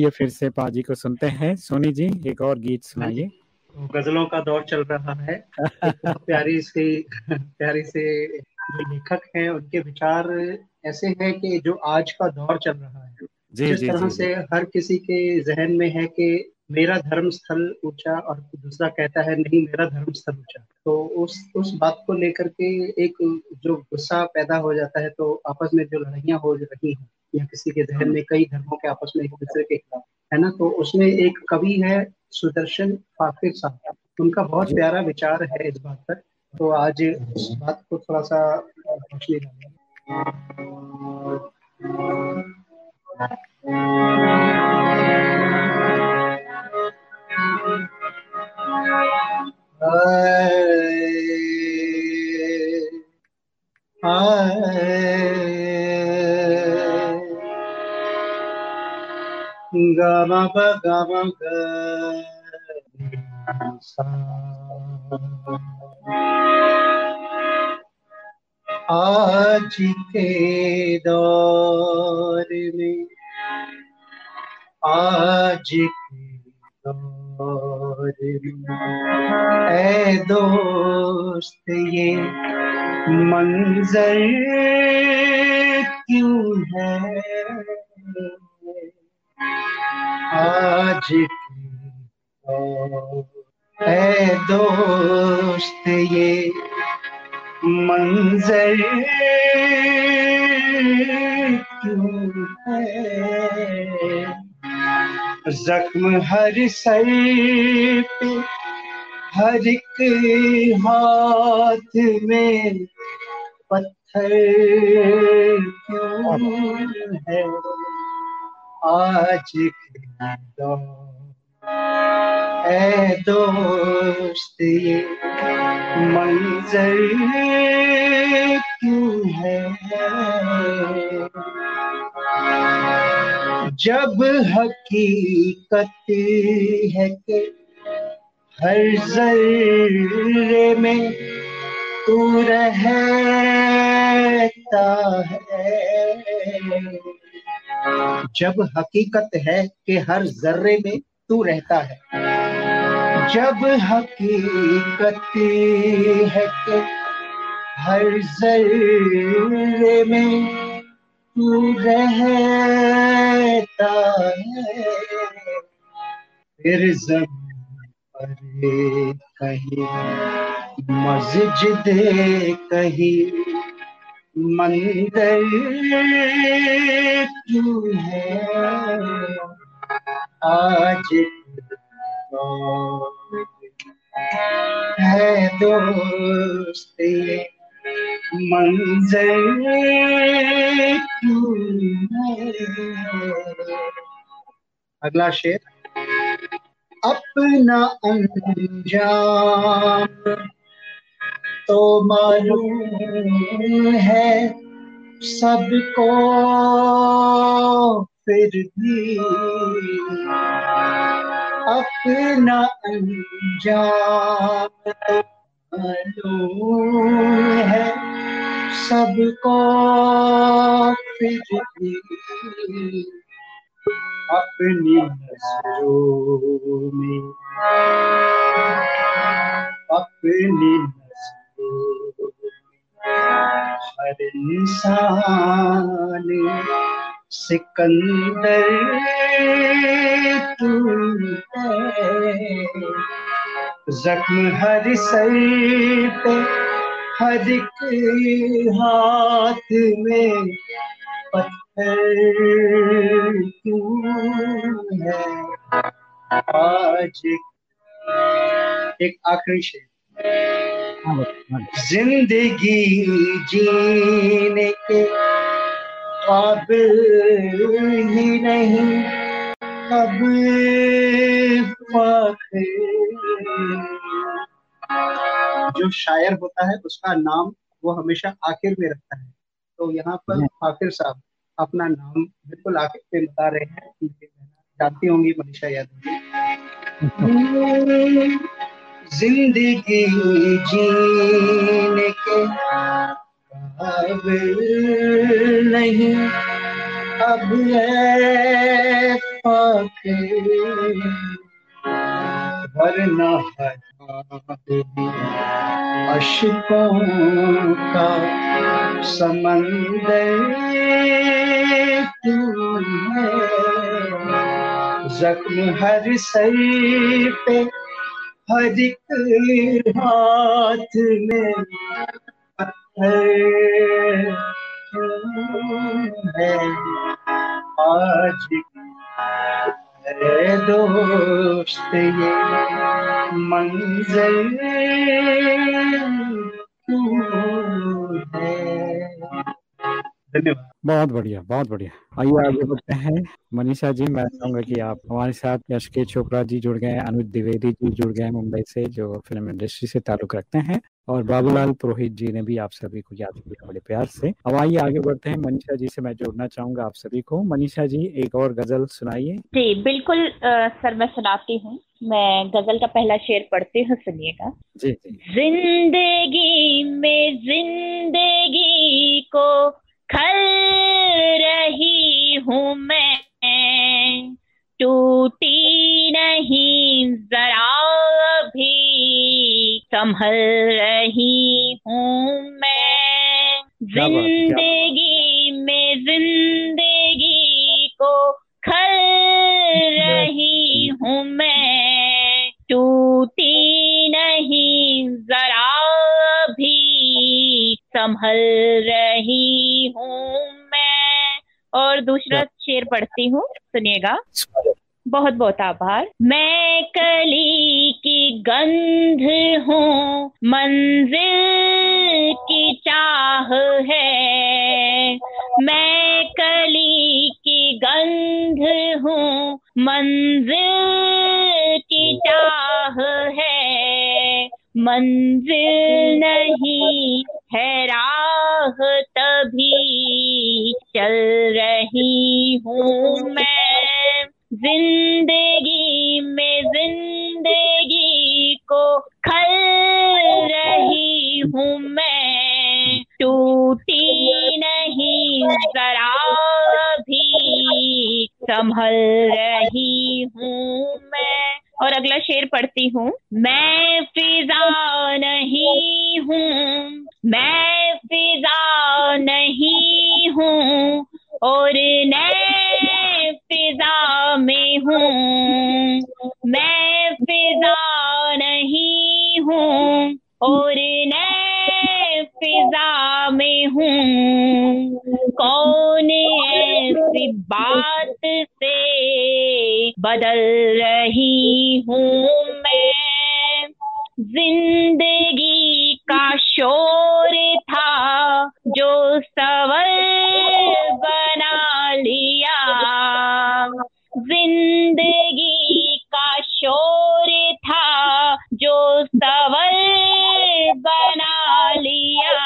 आइए फिर से पाजी को सुनते हैं। सोनी जी एक और गीत सुनाइए। गजलों का दौर चल रहा है। प्यारी से प्यारी से जो लेखक है उनके विचार ऐसे हैं कि जो आज का दौर चल रहा है। जी जिस जी तरह जी। से हर किसी के जहन में है कि मेरा धर्म स्थल ऊँचा और दूसरा कहता है, नहीं, मेरा धर्म स्थल ऊँचा। तो उस उस बात को लेकर के एक जो गुस्सा पैदा हो जाता है तो आपस में जो लड़ाइयाँ हो रही हैं, या किसी के जहन में कई धर्मों के आपस में एक दूसरे के खिलाफ, है ना? तो उसमें एक कवि है सुदर्शन फाकिर साहब। उनका बहुत प्यारा विचार है इस बात पर। तो आज उस बात को थोड़ा सा रोशनी डालें गम प गम ग सा। आज के दौर में आज के दौर ऐ दोस्त ये मंजर क्यों है? आज ऐ दोस्त ये मंजर क्यों है? जख्म हर सर पे हर एक हाथ में पत्थर क्यों है? आज दौर ऐ दोस्त ये मंजर क्यों है। जब हकीकत है कि हर जर्रे में तू रहता है। जब हकीकत है कि हर जर्रे में तू रहता है। जब हकीकत है कि हर जर्रे में तू रहता है। फिर ज़मीन पर कहीं, मस्जिद कहीं, मंदिर क्यों है। आज है दोस्त अगला शेर। अपना अंजाम तो मालूम है सबको फिर भी अपना अंजाम मालूम है सबको अपनी नज़रों में अपनी हर इंसान सिकंदर तू है। जख्म हर सर पे हर एक हाथ में पत्थर है। आज एक आखिरी शेर। ज़िंदगी जीने के काबिल ही नहीं। अब जो शायर होता है उसका नाम वो हमेशा आखिर में रखता है। तो यहाँ पर फाकिर साहब अपना नाम बिल्कुल आखिर पे बता रहे हैं। जानती होंगी मनीषा यादव ज़िंदगी जीने के काबिल नहीं। अब फाकिर वरना अशुकों का समंदर जख्म हर सर पे हर एक हाथ में पत्थर। है। आज है दोस्त ये मंजर धन्यवाद। बहुत बढ़िया बहुत बढ़िया। आइए आगे बढ़ते हैं। मनीषा जी मैं चाहूँगा कि आप हमारे साथ यश के चोपड़ा जी जुड़ गए अनुज द्विवेदी जी जुड़ गए मुंबई से जो फ़िल्म इंडस्ट्री से ताल्लुक रखते हैं। और बाबूलाल पुरोहित जी ने भी आप सभी को याद किया बड़े प्यार से। अब आइए आगे बढ़ते हैं। मनीषा जी से मैं जोड़ना चाहूँगा आप सभी को। मनीषा जी एक और गज़ल सुनाइए। जी बिल्कुल आ, सर मैं सुनाती हूँ। मैं गज़ल का पहला शेर पढ़ती हूँ सुनिएगा। जी जी। ज़िंदगी में ज़िंदगी को खल रही हूँ मैं। टूटी नहीं जरा भी संभल रही हूँ मैं। ज़िंदगी में ज़िंदगी को खल रही हूँ मैं। टूटी नहीं जरा भी संभल रही हूँ मैं। और दूसरा शेर पढ़ती हूँ सुनिएगा। बहुत बहुत आभार। मैं कली की गंध हूँ मंजिल की चाह है। मैं कली की गंध हूँ मंजिल की चाह है। मंजिल नहीं है राह तभी चल रही हूँ मैं। ज़िंदगी में ज़िंदगी को खल रही हूँ मैं। टूटी नहीं, जरा भी संभल रही हूँ मैं। और अगला शेर पढ़ती हूँ। मैं फिजा नहीं हूँ, मैं फिजा नहीं हूँ, और फिजा में हूँ। मैं फिजा नहीं हूँ और मैं फिजा में हूँ। कौन ऐसी बात से बदल रही हूँ मैं? ज़िंदगी का शोर था जो सवर बना लिया। ज़िंदगी का शोर था जो सवर बना लिया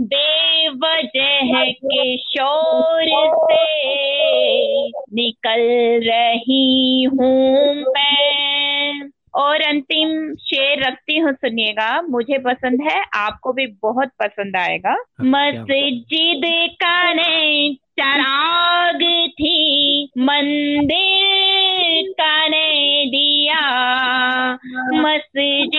बेवजह के शोर से निकल रही हूँ मैं। और अंतिम शेर रखती हूँ सुनिएगा मुझे पसंद है आपको भी बहुत पसंद आएगा। मस्जिद का ने चराग थी मंदिर मस्जिद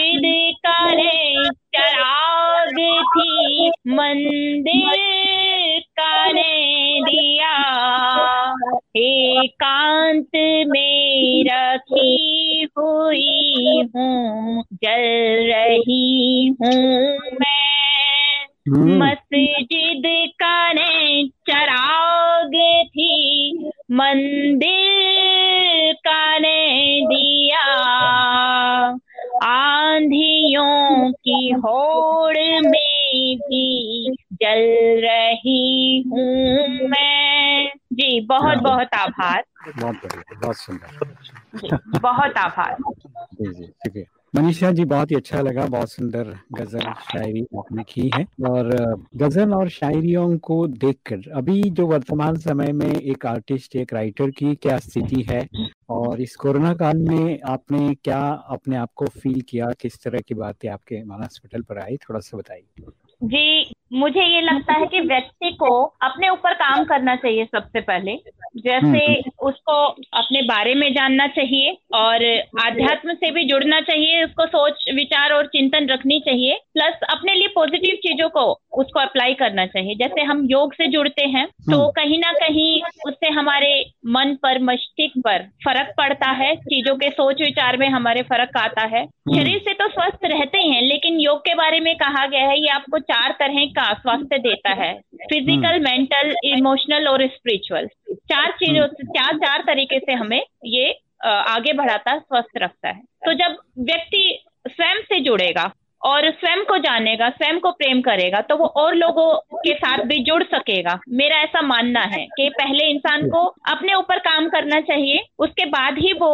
आभार। जी जी शुक्रिया मनीषा जी बहुत ही अच्छा लगा बहुत सुंदर गज़ल शायरी आपने की है और गज़ल और शायरियों को देखकर अभी जो वर्तमान समय में एक आर्टिस्ट एक राइटर की क्या स्थिति है और इस कोरोना काल में आपने क्या अपने आप को फील किया किस तरह की बातें आपके मानस पटल पर आई थोड़ा सा बताइए। जी मुझे ये लगता है कि व्यक्ति को अपने ऊपर काम करना चाहिए सबसे पहले। जैसे उसको अपने बारे में जानना चाहिए और आध्यात्म से भी जुड़ना चाहिए उसको सोच विचार और चिंतन रखनी चाहिए। प्लस अपने लिए पॉजिटिव चीज़ों को उसको अप्लाई करना चाहिए। जैसे हम योग से जुड़ते हैं तो कहीं ना कहीं उससे हमारे मन पर मस्तिष्क पर फ़र्क पड़ता है। चीज़ों के सोच विचार में हमारे फ़र्क आता है। शरीर से तो स्वस्थ रहते हैं लेकिन योग के बारे में कहा गया है ये आपको चार तरह का स्वास्थ्य देता है। फ़िज़िकल मेंटल इमोशनल और स्पिरिचुअल चार चीज़ों चार चार तरीके से हमें ये आगे बढ़ाता स्वस्थ रखता है। तो जब व्यक्ति स्वयं से जुड़ेगा और स्वयं को जानेगा स्वयं को प्रेम करेगा तो वो और लोगों के साथ भी जुड़ सकेगा। मेरा ऐसा मानना है कि पहले इंसान को अपने ऊपर काम करना चाहिए उसके बाद ही वो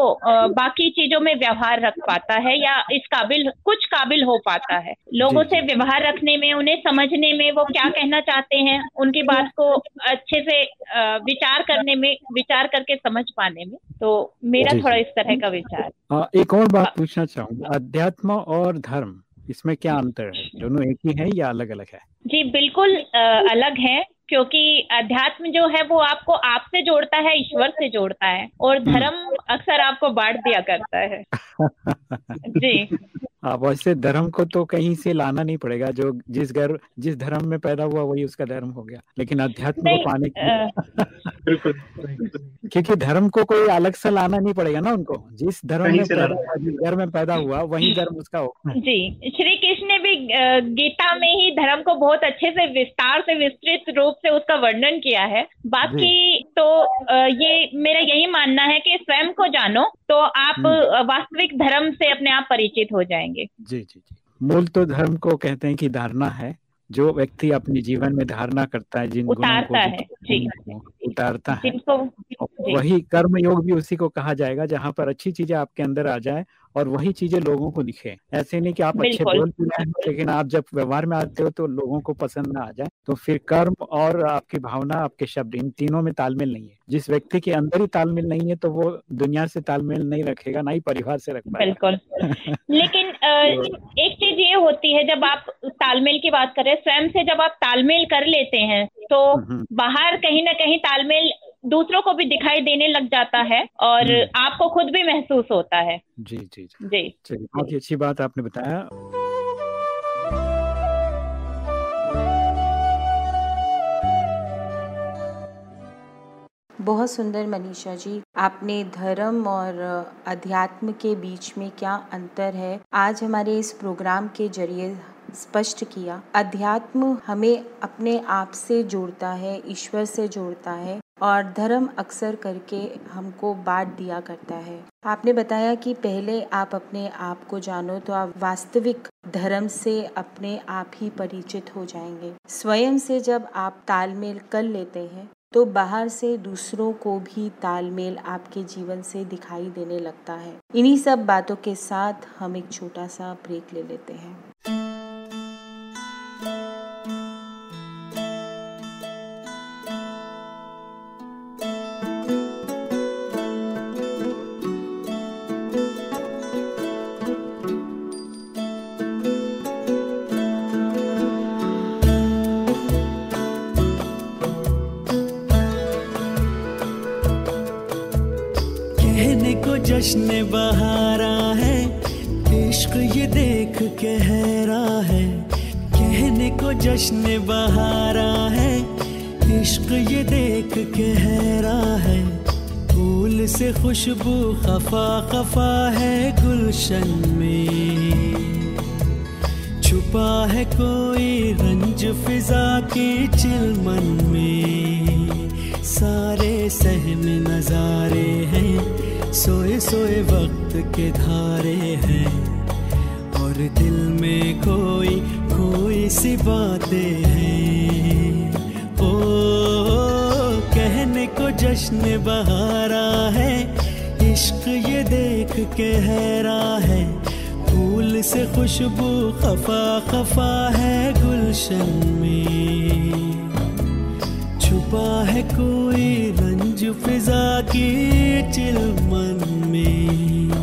बाकी चीज़ों में व्यवहार रख पाता है या इस काबिल कुछ काबिल हो पाता है। लोगों से व्यवहार रखने में उन्हें समझने में वो क्या कहना चाहते हैं उनकी बात को अच्छे से विचार करने में विचार करके समझ पाने में तो मेरा थोड़ा इस तरह का विचार। एक और बात पूछना चाहूँगा। अध्यात्म और धर्म इसमें क्या अंतर है? दोनों एक ही है या अलग अलग है? जी बिल्कुल अलग है क्योंकि अध्यात्म जो है वो आपको आपसे जोड़ता है ईश्वर से जोड़ता है और हम्म। धर्म अक्सर आपको बांट दिया करता है। [laughs] जी। वैसे धर्म को तो कहीं से लाना नहीं पड़ेगा जो जिस घर जिस धर्म में पैदा हुआ वही उसका धर्म हो गया। लेकिन अध्यात्म को पाने की [laughs] क्योंकि धर्म को कोई अलग से लाना नहीं पड़ेगा ना उनको। जिस धर्म में पैदा जिस घर में पैदा हुआ वही धर्म उसका हो जी श्री कृष्ण ने भी गीता में ही धर्म को बहुत अच्छे से विस्तार से विस्तृत रूप से उसका वर्णन किया है। बाकी तो ये मेरा यही मानना है कि स्वयं को जानो तो आप हम्म। वास्तविक धर्म से अपने आप परिचित हो जाएँगे। जी जी जी। मूल तो धर्म को कहते हैं कि धारणा है। जो व्यक्ति अपने जीवन में धारणा करता है जिन उतारता है। जी। उतारता है। वही कर्म योग भी उसी को कहा जाएगा जहाँ पर अच्छी चीज़ें आपके अंदर आ जाए और वही चीज़ें लोगों को दिखे। ऐसे नहीं कि आप अच्छे बोल रहे हैं लेकिन आप जब व्यवहार में आते हो तो लोगों को पसंद ना आ जाए तो फिर कर्म और आपकी भावना आपके शब्द इन तीनों में तालमेल नहीं है। जिस व्यक्ति के अंदर ही तालमेल नहीं है तो वो दुनिया से तालमेल नहीं रखेगा ना ही परिवार से रख पाएगा। बिल्कुल। लेकिन तो [laughs] एक चीज़ ये होती है जब आप तालमेल की बात करें स्वयं से जब आप तालमेल कर लेते हैं तो हम्म। बाहर कहीं ना कहीं तालमेल दूसरों को भी दिखाई देने लग जाता है और हम्म। आपको खुद भी महसूस होता है। जी जी जी। चलिए बहुत ही अच्छी बात आपने बताया। बहुत सुंदर मनीषा जी। आपने धर्म और अध्यात्म के बीच में क्या अंतर है? आज हमारे इस प्रोग्राम के ज़रिए स्पष्ट किया। अध्यात्म हमें अपने आप से जोड़ता है, ईश्वर से जोड़ता है और धर्म अक्सर करके हमको बांट दिया करता है। आपने बताया कि पहले आप अपने आप को जानो तो आप वास्तविक धर्म से अपने आप ही परिचित हो जाएँगे। स्वयं से जब आप तालमेल कर लेते हैं तो बाहर से दूसरों को भी तालमेल आपके जीवन से दिखाई देने लगता है। इन्हीं सब बातों के साथ हम एक छोटा सा ब्रेक ले लेते हैं। जश्न बहारा है। इश्क ये देख के हैरा है। कहने को जश्न बहारा है। इश्क ये देख के हैरा है। फूल से खुशबू खफा खफा है गुलशन में। छुपा है कोई रंज फिजा के चिलमन में। सारे सहम नजारे हैं। सोए सोए वक्त के धारे हैं। और दिल में कोई कोई सी बातें हैं। ओ, कहने को जश्न बहारा है इश्क ये देख के हैरा है। फूल से खुशबू खफा खफा है गुलशन में। छुपा है कोई रंज फिजा की चिलमन में।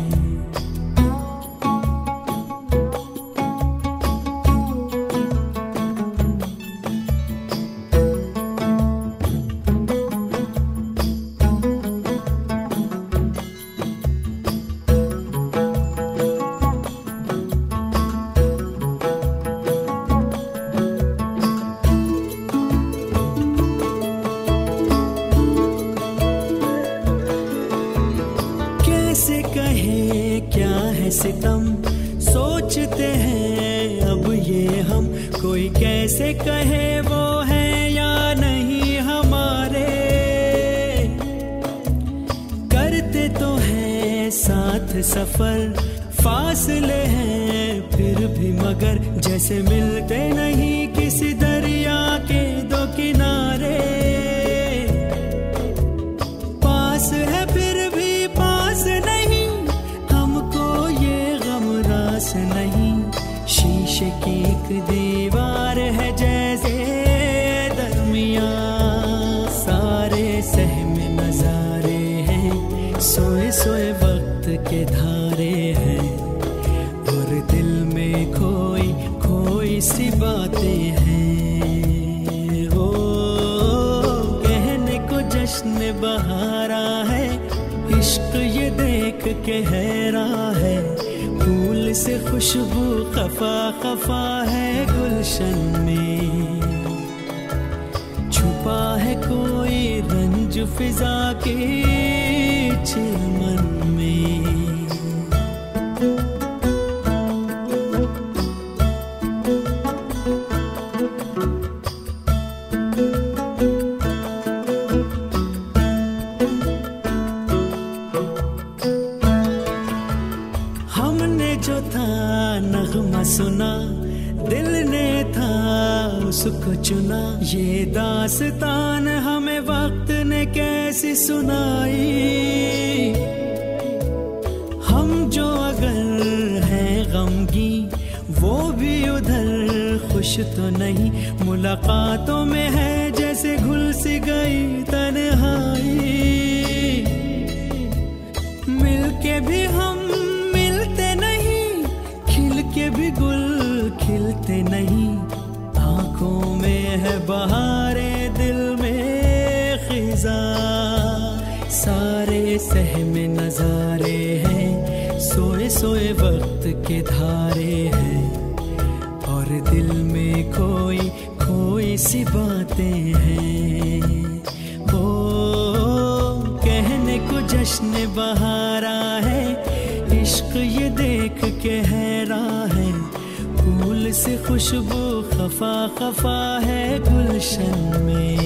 छुपा है गुलशन में।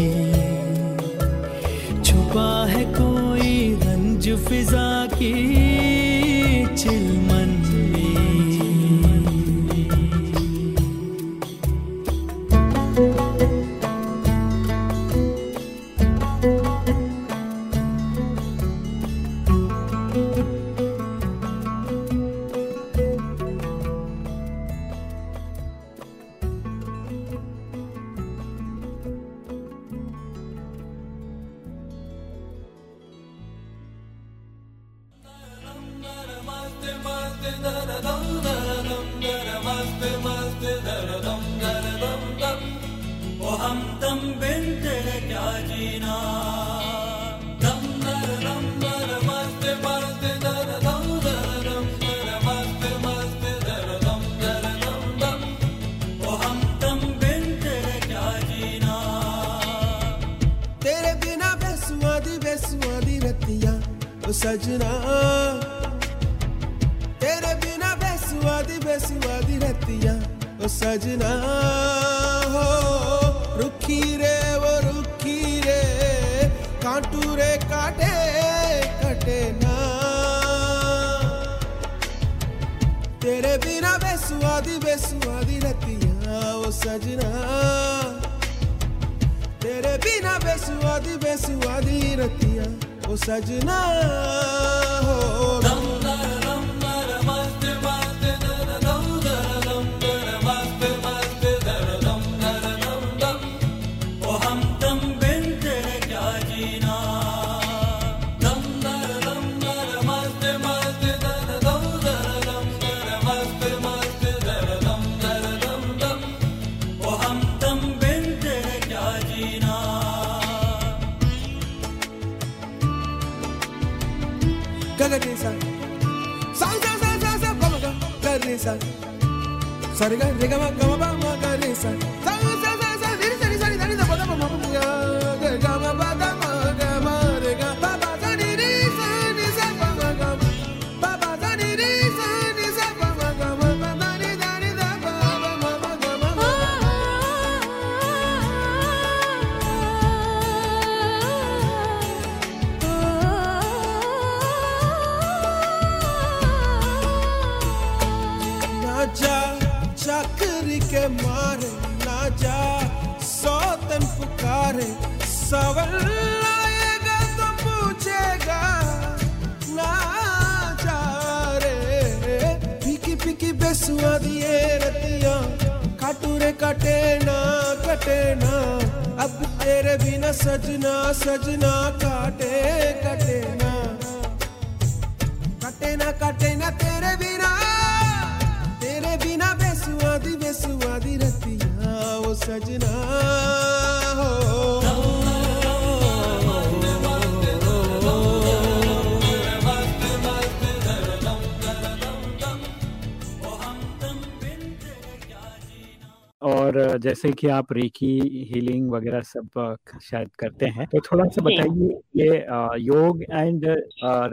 छुपा है कोई रंज फिजा की चिलमन बिना सजना सजना काटे, कटे ना। कटे ना कटे ना तेरे बिना। तेरे बिना बेसुआ दी बेसुआ दी रतिया वो सजना, हो। और जैसे कि आप रेकी हीलिंग वगैरह सब शायद करते हैं तो थोड़ा सा बताइए ये योग एंड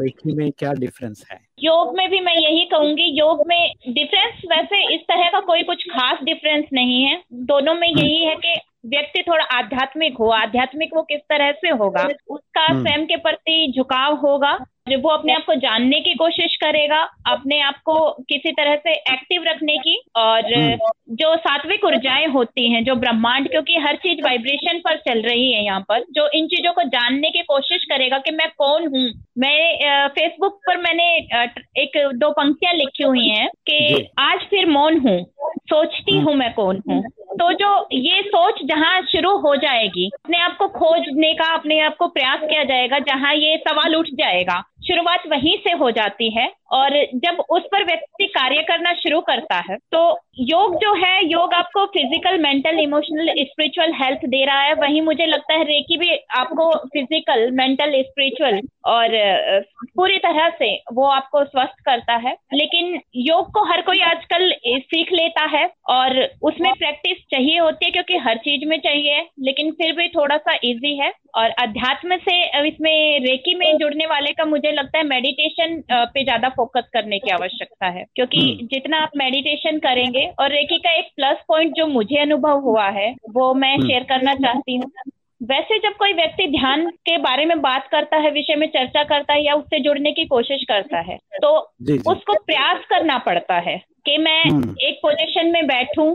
रेकी में क्या डिफरेंस है? योग में भी मैं यही कहूँगी योग में डिफरेंस वैसे इस तरह का कोई कुछ खास डिफरेंस नहीं है। दोनों में यही है कि व्यक्ति थोड़ा आध्यात्मिक हो आध्यात्मिक वो किस तरह से होगा उसका हम्म। स्वयं के प्रति झुकाव होगा जब वो अपने आप को जानने की कोशिश करेगा अपने आप को किसी तरह से एक्टिव रखने की और हम्म। जो सात्विक ऊर्जाएँ होती हैं जो ब्रह्मांड क्योंकि हर चीज़ वाइब्रेशन पर चल रही है यहाँ पर जो इन चीज़ों को जानने की कोशिश करेगा कि मैं कौन हूँ मैं फेसबुक पर मैंने एक दो पंक्तियाँ लिखी हुई हैं कि आज फिर मौन हूँ सोचती हूँ मैं कौन हूँ तो जो ये सोच जहाँ शुरू हो जाएगी, अपने आप को खोजने का, अपने आप को प्रयास किया जाएगा जहाँ ये सवाल उठ जाएगा। शुरुआत वहीं से हो जाती है। और जब उस पर व्यक्ति कार्य करना शुरू करता है तो योग जो है, योग आपको physical mental emotional spiritual health दे रहा है। वहीं मुझे लगता है रेकी भी आपको फ़िज़िकल मेंटल स्पिरिचुअल और पूरी तरह से वो आपको स्वस्थ करता है। लेकिन योग को हर कोई आजकल सीख लेता है और उसमें प्रैक्टिस चाहिए होती है क्योंकि हर चीज़ में चाहिए, लेकिन फिर भी थोड़ा सा इजी है। और अध्यात्म से इसमें रेकी में जुड़ने वाले का मुझे लगता है मेडिटेशन पे ज़्यादा फोकस करने की आवश्यकता है क्योंकि हम्म। जितना आप मेडिटेशन करेंगे और रेकी का एक प्लस पॉइंट जो मुझे अनुभव हुआ है वो मैं हम्म। शेयर करना चाहती हूँ वैसे जब कोई व्यक्ति ध्यान के बारे में बात करता है विषय में चर्चा करता है या उससे जुड़ने की कोशिश करता है तो जी जी उसको प्रयास करना पड़ता है कि मैं हम्म। एक पोजीशन में बैठूं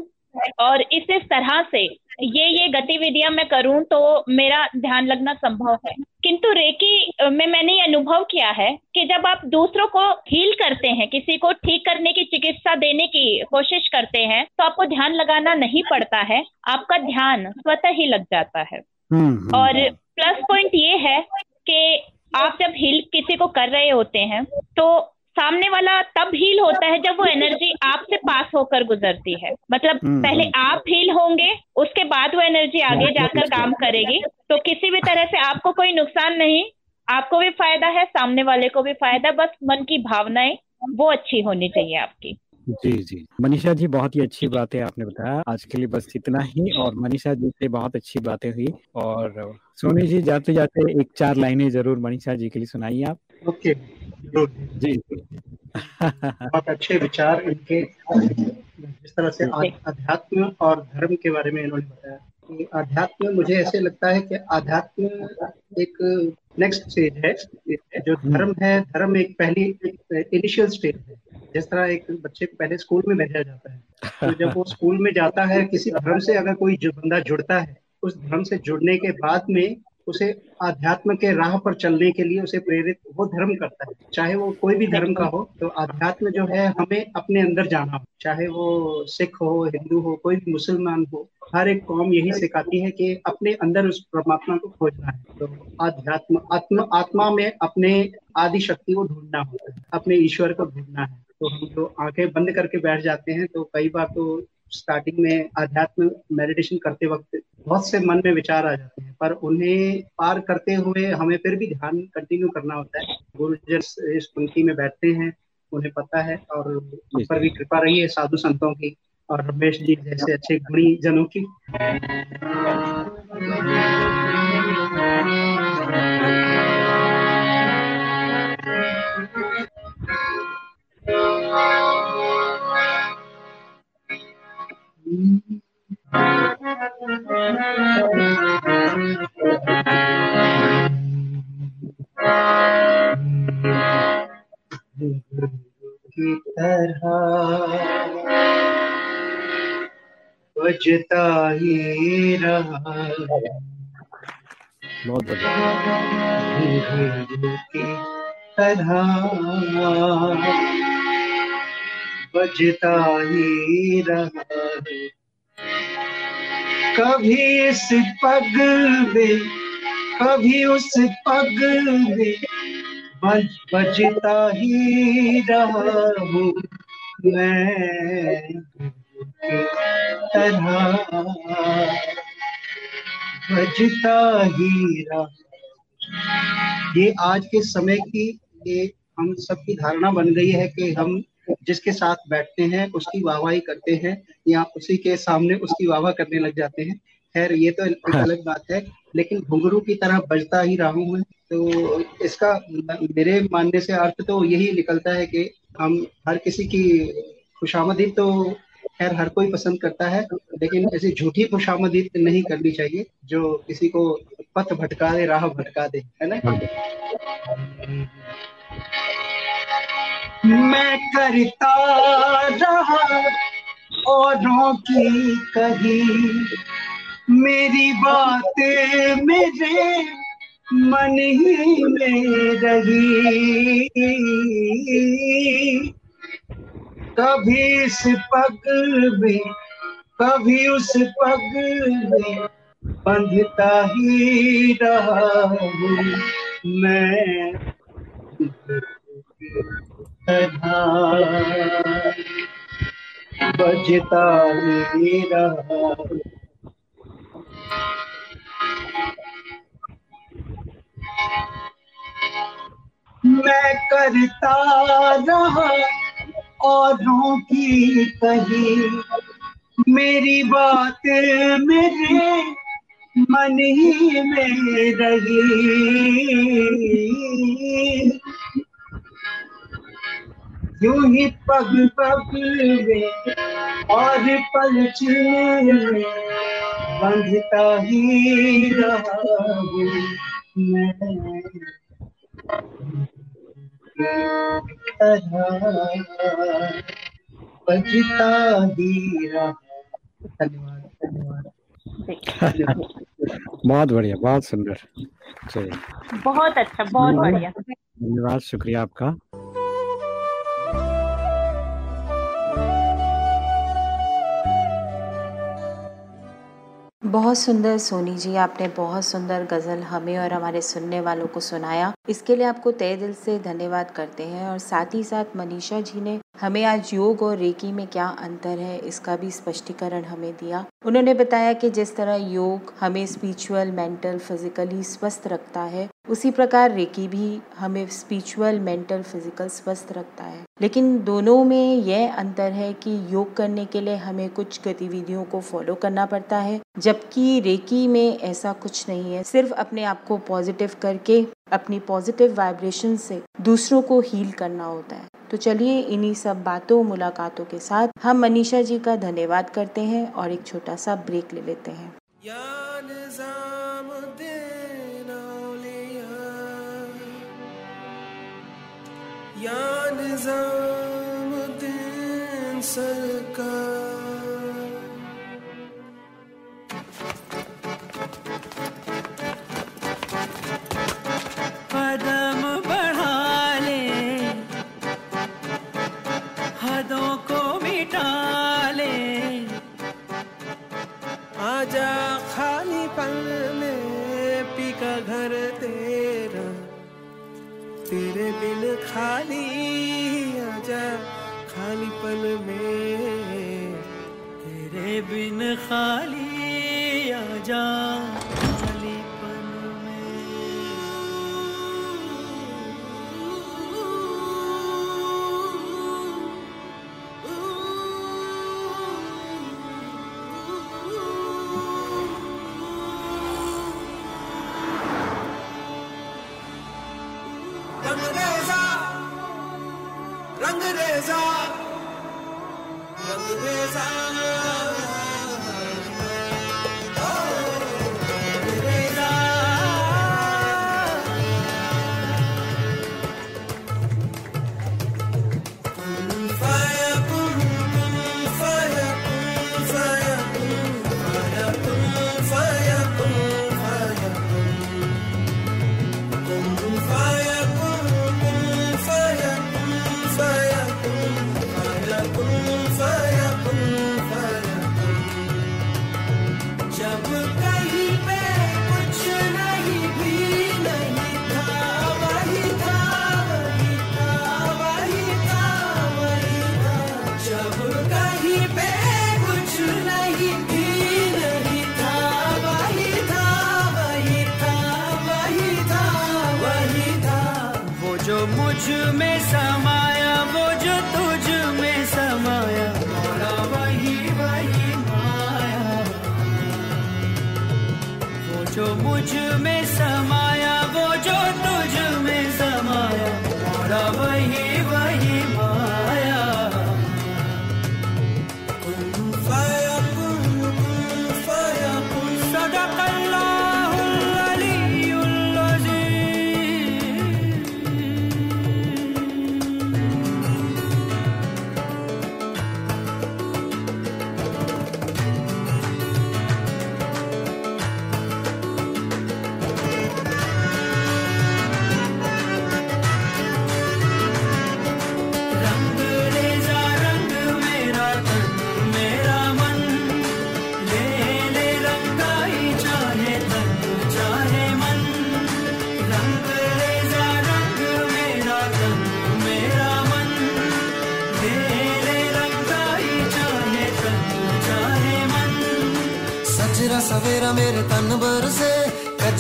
और इस इस तरह से ये ये गतिविधियाँ मैं करूँ तो मेरा ध्यान लगना संभव है किंतु रेकी में मैंने ये अनुभव किया है कि जब आप दूसरों को हील करते हैं किसी को ठीक करने की चिकित्सा देने की कोशिश करते हैं तो आपको ध्यान लगाना नहीं पड़ता है आपका ध्यान स्वतः ही लग जाता है। हम्म, हम्म, और प्लस पॉइंट ये है कि आप जब हील किसी को कर रहे होते हैं तो सामने वाला तब हील होता है जब वो एनर्जी आपसे पास होकर गुजरती है। मतलब हम्म, पहले हम्म। आप हील होंगे उसके बाद वो एनर्जी आगे जाकर काम करेगी। तो किसी भी तरह से आपको कोई नुकसान नहीं आपको भी फ़ायदा है सामने वाले को भी फ़ायदा बस मन की भावनाएँ वो अच्छी होनी चाहिए आपकी। जी जी। मनीषा जी बहुत ही अच्छी बातें आपने बताया। आज के लिए बस इतना ही और मनीषा जी से बहुत अच्छी बातें हुई। और सोनी जी जाते जाते एक चार लाइनें ज़रूर मनीषा जी के लिए सुनाइए आप। ओके। ज़रूर जी बहुत अच्छे विचार इनके जिस तरह से अध्यात्म और धर्म के बारे में इन्होंने बताया कि अध्यात्म मुझे ऐसे लगता है कि अध्यात्म एक नेक्स्ट स्टेज है जो धर्म है धर्म एक पहली इनिशियल स्टेज है। जिस तरह एक बच्चे को पहले स्कूल में भेजा जाता है तो जब वो स्कूल में जाता है किसी धर्म से अगर कोई जो बंदा जुड़ता है उस धर्म से जुड़ने के बाद में उसे आध्यात्म के राह पर चलने के लिए उसे प्रेरित, वो धर्म करता है। चाहे वो कोई भी धर्म का हो तो आध्यात्म जो है, हमें अपने अंदर जाना हो। चाहे वो सिख हो, हिंदू हो, कोई भी मुसलमान हो, हर एक कौम यही सिखाती है कि अपने अंदर उस परमात्मा को खोजना है। तो आध्यात्म, आत्म, आत्मा में अपने आदि शक्ति को ढूंढना होता है, अपने ईश्वर को ढूंढना है। तो हम जो आँखें बंद करके बैठ जाते हैं तो कई बार तो स्टार्टिंग में आध्यात्म मेडिटेशन करते वक्त बहुत से मन में विचार आ जाते हैं पर उन्हें पार करते हुए हमें फिर भी ध्यान कंटिन्यू करना होता है। गुरु जब इस पंक्ति में बैठते हैं उन्हें पता है और उस पर भी कृपा रही है साधु संतों की और रमेश जी जैसे अच्छे गुणी जनों की। की तरह बजता ही रहा। बहुत बढ़िया की तरह बजता ही रहा है। कभी इस पग में, कभी उस पग में बज बजता ही रहा हूँ। मैं बजता ही। रहा ये आज के समय की एक हम सबकी धारणा बन गई है कि हम जिसके साथ बैठते हैं उसकी वाहवाही करते हैं या उसी के सामने उसकी वाहवा करने लग जाते हैं। खैर ये तो एक हाँ। अलग बात है लेकिन घुंघरू की तरह बजता ही रहा हूँ तो इसका मेरे मानने से अर्थ तो यही निकलता है कि हम हर किसी की खुशामदीद तो खैर हर कोई पसंद करता है लेकिन ऐसी झूठी खुशामदीद नहीं करनी चाहिए जो किसी को पथ भटका दे राह भटका दे है ना? मैं करता रहा औरों की कही। मेरी बात मेरे मन ही में रही। कभी इस पग में, कभी उस पग में बंधता ही रहा मैं बजता रहा मैं करता रहा औरों की कही। मेरी बात मेरे मन ही में रही। यूँ ही पग पग में और पलच में बंधता ही रहा मैं बजता ही रहा धन्यवाद धन्यवाद। बहुत बढ़िया बहुत सुंदर। चलिए। बहुत अच्छा बहुत बढ़िया। धन्यवाद शुक्रिया आपका। बहुत सुंदर सोनी जी, आपने बहुत सुंदर गज़ल हमें और हमारे सुनने वालों को सुनाया। इसके लिए आपको तय दिल से धन्यवाद करते हैं और साथ ही साथ मनीषा जी ने हमें आज योग और रेकी में क्या अंतर है, इसका भी स्पष्टीकरण हमें दिया। उन्होंने बताया कि जिस तरह योग हमें स्पिरिचुअल मेंटल फिजिकली स्वस्थ रखता है, उसी प्रकार रेकी भी हमें स्पिरिचुअल मेंटल फ़िज़िकल स्वस्थ रखता है। लेकिन दोनों में यह अंतर है कि योग करने के लिए हमें कुछ गतिविधियों को फॉलो करना पड़ता है, जबकि रेकी में ऐसा कुछ नहीं है। सिर्फ़ अपने आप को पॉजिटिव करके, अपनी पॉजिटिव वाइब्रेशन से दूसरों को हील करना होता है। तो चलिए इन्हीं सब बातों, मुलाकातों के साथ हम मनीषा जी का धन्यवाद करते हैं और एक छोटा सा ब्रेक ले लेते हैं। सरकार। तेरे बिन खाली आजा खाली पल में तेरे बिन खाली आजा।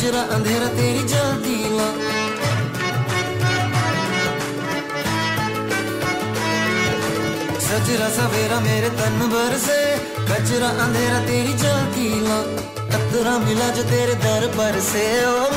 अंधेरा अंधेरा तेरी जलती ला। सजरा सवेरा मेरे तन भर से, कचरा अंधेरा तेरी जलती ला। कतरा मिला जो तेरे दर पर से, ओ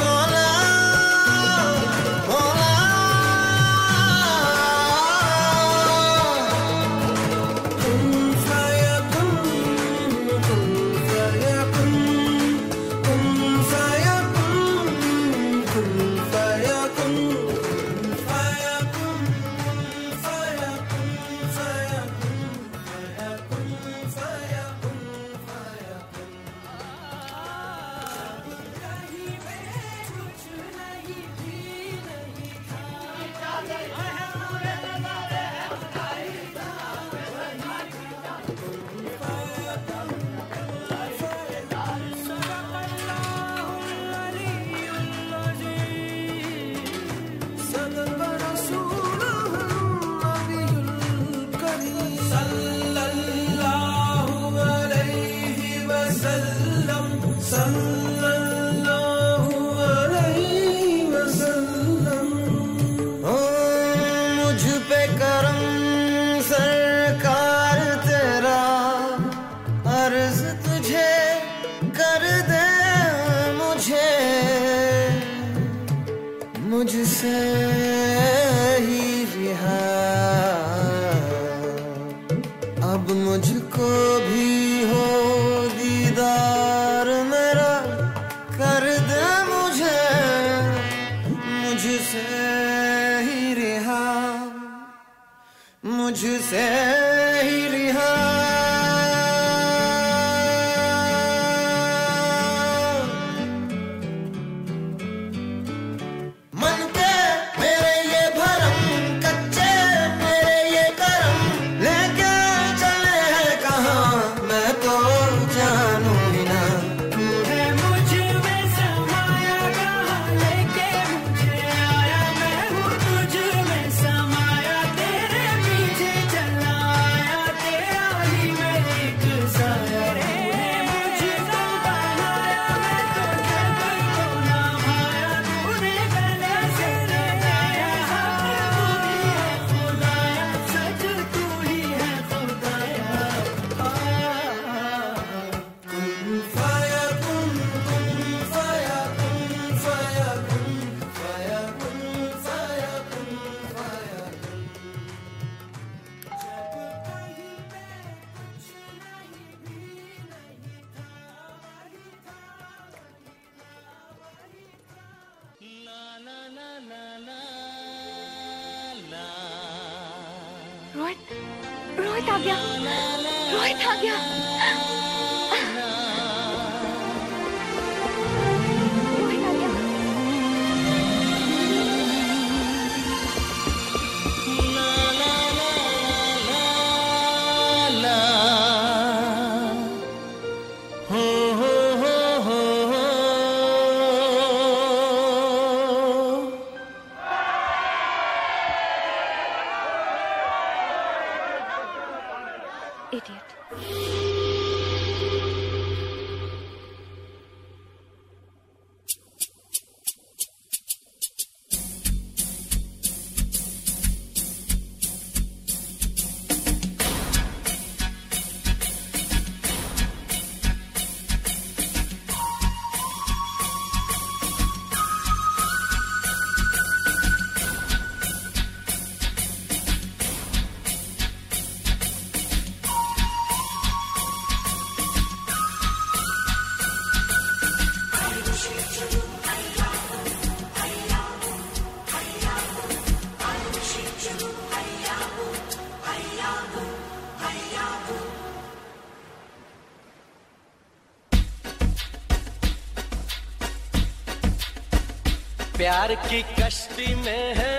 प्यार की कश्ती में है।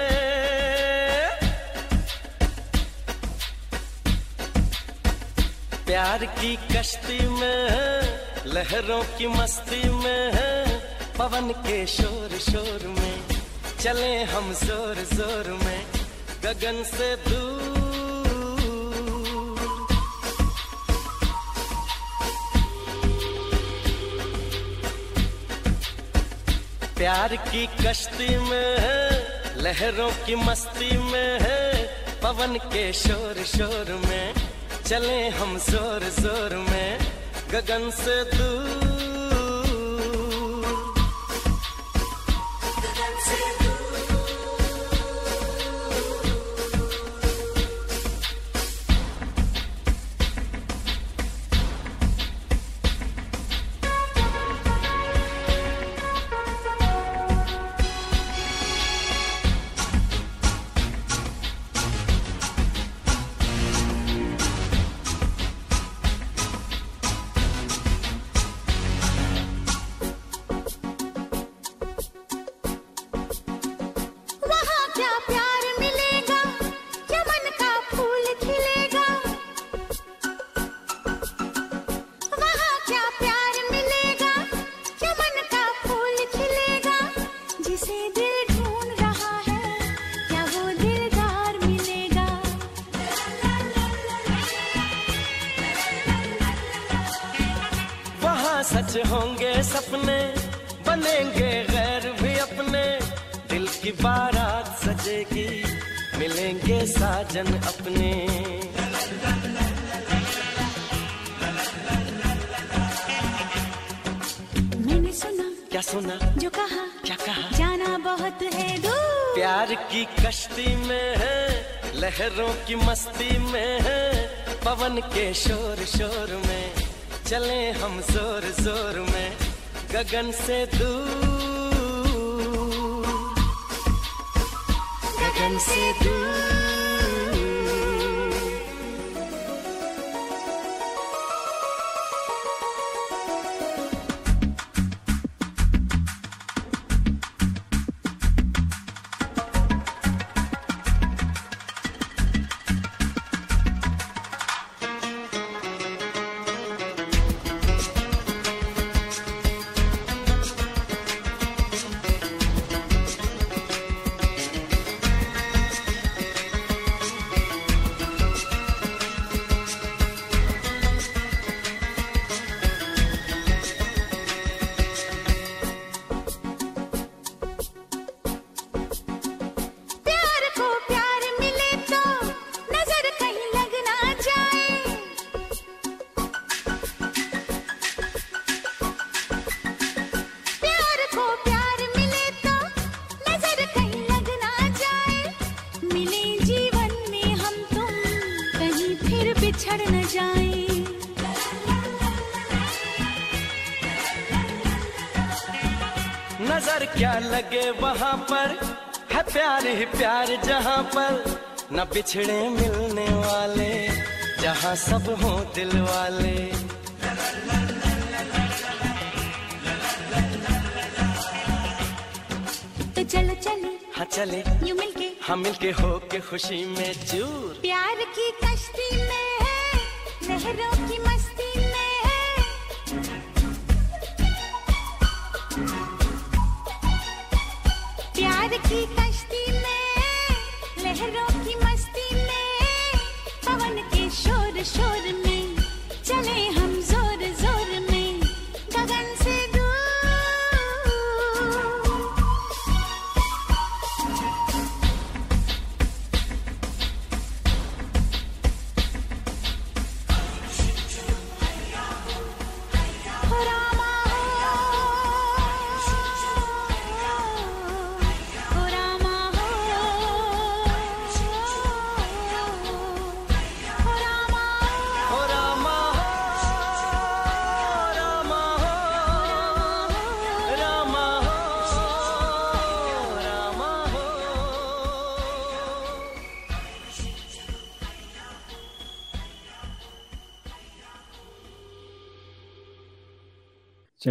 प्यार की कश्ती में है, लहरों की मस्ती में है, पवन के शोर शोर में। चले हम ज़ोर ज़ोर में, गगन से दूर। प्यार की कश्ती में है, लहरों की मस्ती में है, पवन के शोर शोर में, चले हम ज़ोर ज़ोर में, गगन से दूर मस्ती में है, पवन के शोर शोर में। चले हम ज़ोर ज़ोर में, गगन से दूर। गगन से दूर। ही प्यार जहाँ पर न बिछड़े मिलने वाले जहाँ सब हो दिल वाले। तो चलो चले। हाँ चले। यूँ मिलके। हम मिलके हो के खुशी में चूर। प्यार की कश्ती में है लहरों की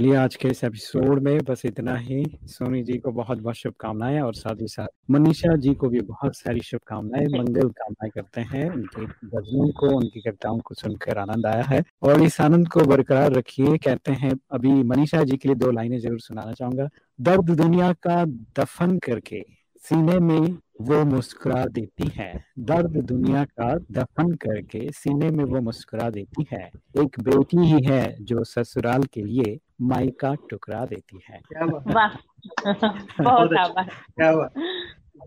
चलिए आज के इस एपिसोड में बस इतना ही। सोनी जी को बहुत बहुत शुभकामनाएँ और साथ ही साथ मनीषा जी को भी बहुत सारी शुभकामनाएँ मंगल कामनाएँ करते हैं। उनके गजलों को उनकी कविताओं को सुनकर आनंद आया है। और इस आनंद को बरकरार रखिए कहते हैं अभी मनीषा जी के लिए दो लाइनें ज़रूर सुनाना चाहूँगा। दर्द दुनिया का दफन करके सीने में वो मुस्कुरा देती है। दर्द दुनिया का दफन करके सीने में वो मुस्कुरा देती है। एक बेटी ही है जो ससुराल के लिए माई का टुकड़ा देती है। क्या बात अच्छा। आभार क्या बात।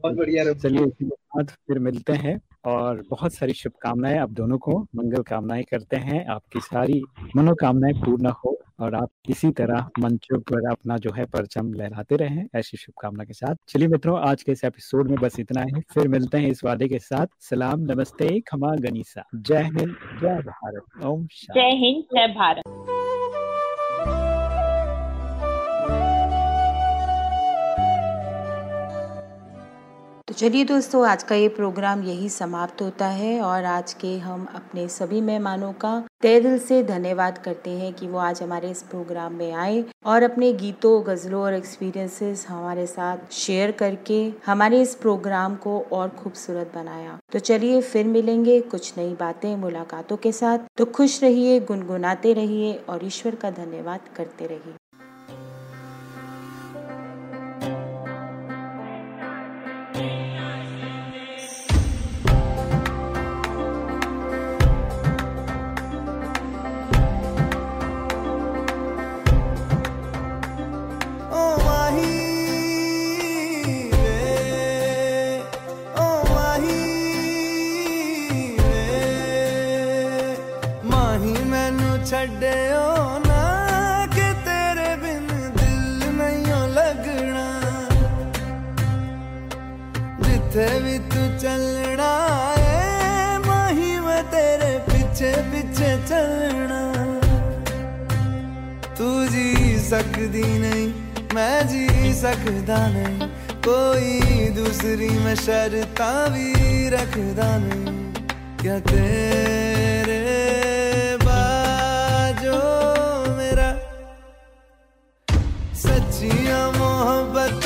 बहुत बढ़िया चलिए इसी के साथ फिर मिलते हैं और बहुत सारी शुभकामनाएँ आप दोनों को। मंगल कामनाएँ करते हैं। आपकी सारी मनोकामनाएँ पूर्ण हो और आप इसी तरह मंचों पर अपना जो है परचम लहराते रहें ऐसी शुभकामना के साथ। चलिए मित्रों आज के इस एपिसोड में बस इतना ही। फिर मिलते हैं इस वादे के साथ। सलाम नमस्ते खमा गनीसा। जय हिंद जय भारत। ओम जय हिंद जय भारत। चलिए दोस्तों, आज का ये प्रोग्राम यही समाप्त होता है और आज के हम अपने सभी मेहमानों का तय दिल से धन्यवाद करते हैं कि वो आज हमारे इस प्रोग्राम में आए और अपने गीतों, गज़लों और एक्सपीरियंसेस हमारे साथ शेयर करके हमारे इस प्रोग्राम को और खूबसूरत बनाया। तो चलिए फिर मिलेंगे कुछ नई बातें मुलाकातों के साथ। तो खुश रहिए, गुनगुनाते रहिए और ईश्वर का धन्यवाद करते रहिए। छड्डियो ना कि तेरे बिन दिल नहीं लगना। जिथे भी तू चलना तेरे पीछे पीछे चलना। तू जी सकदी नहीं, मैं जी सकदा नहीं। कोई दूसरी मैं शर्ता भी रखदा नहीं। क्या तेरे सच्चियाँ मोहब्बत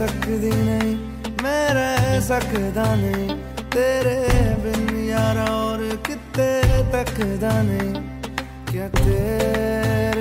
सकदी नहीं, मैं रह सकदा नहीं। तेरे बिन यार और कितने तकदा नहीं। क्या तेरे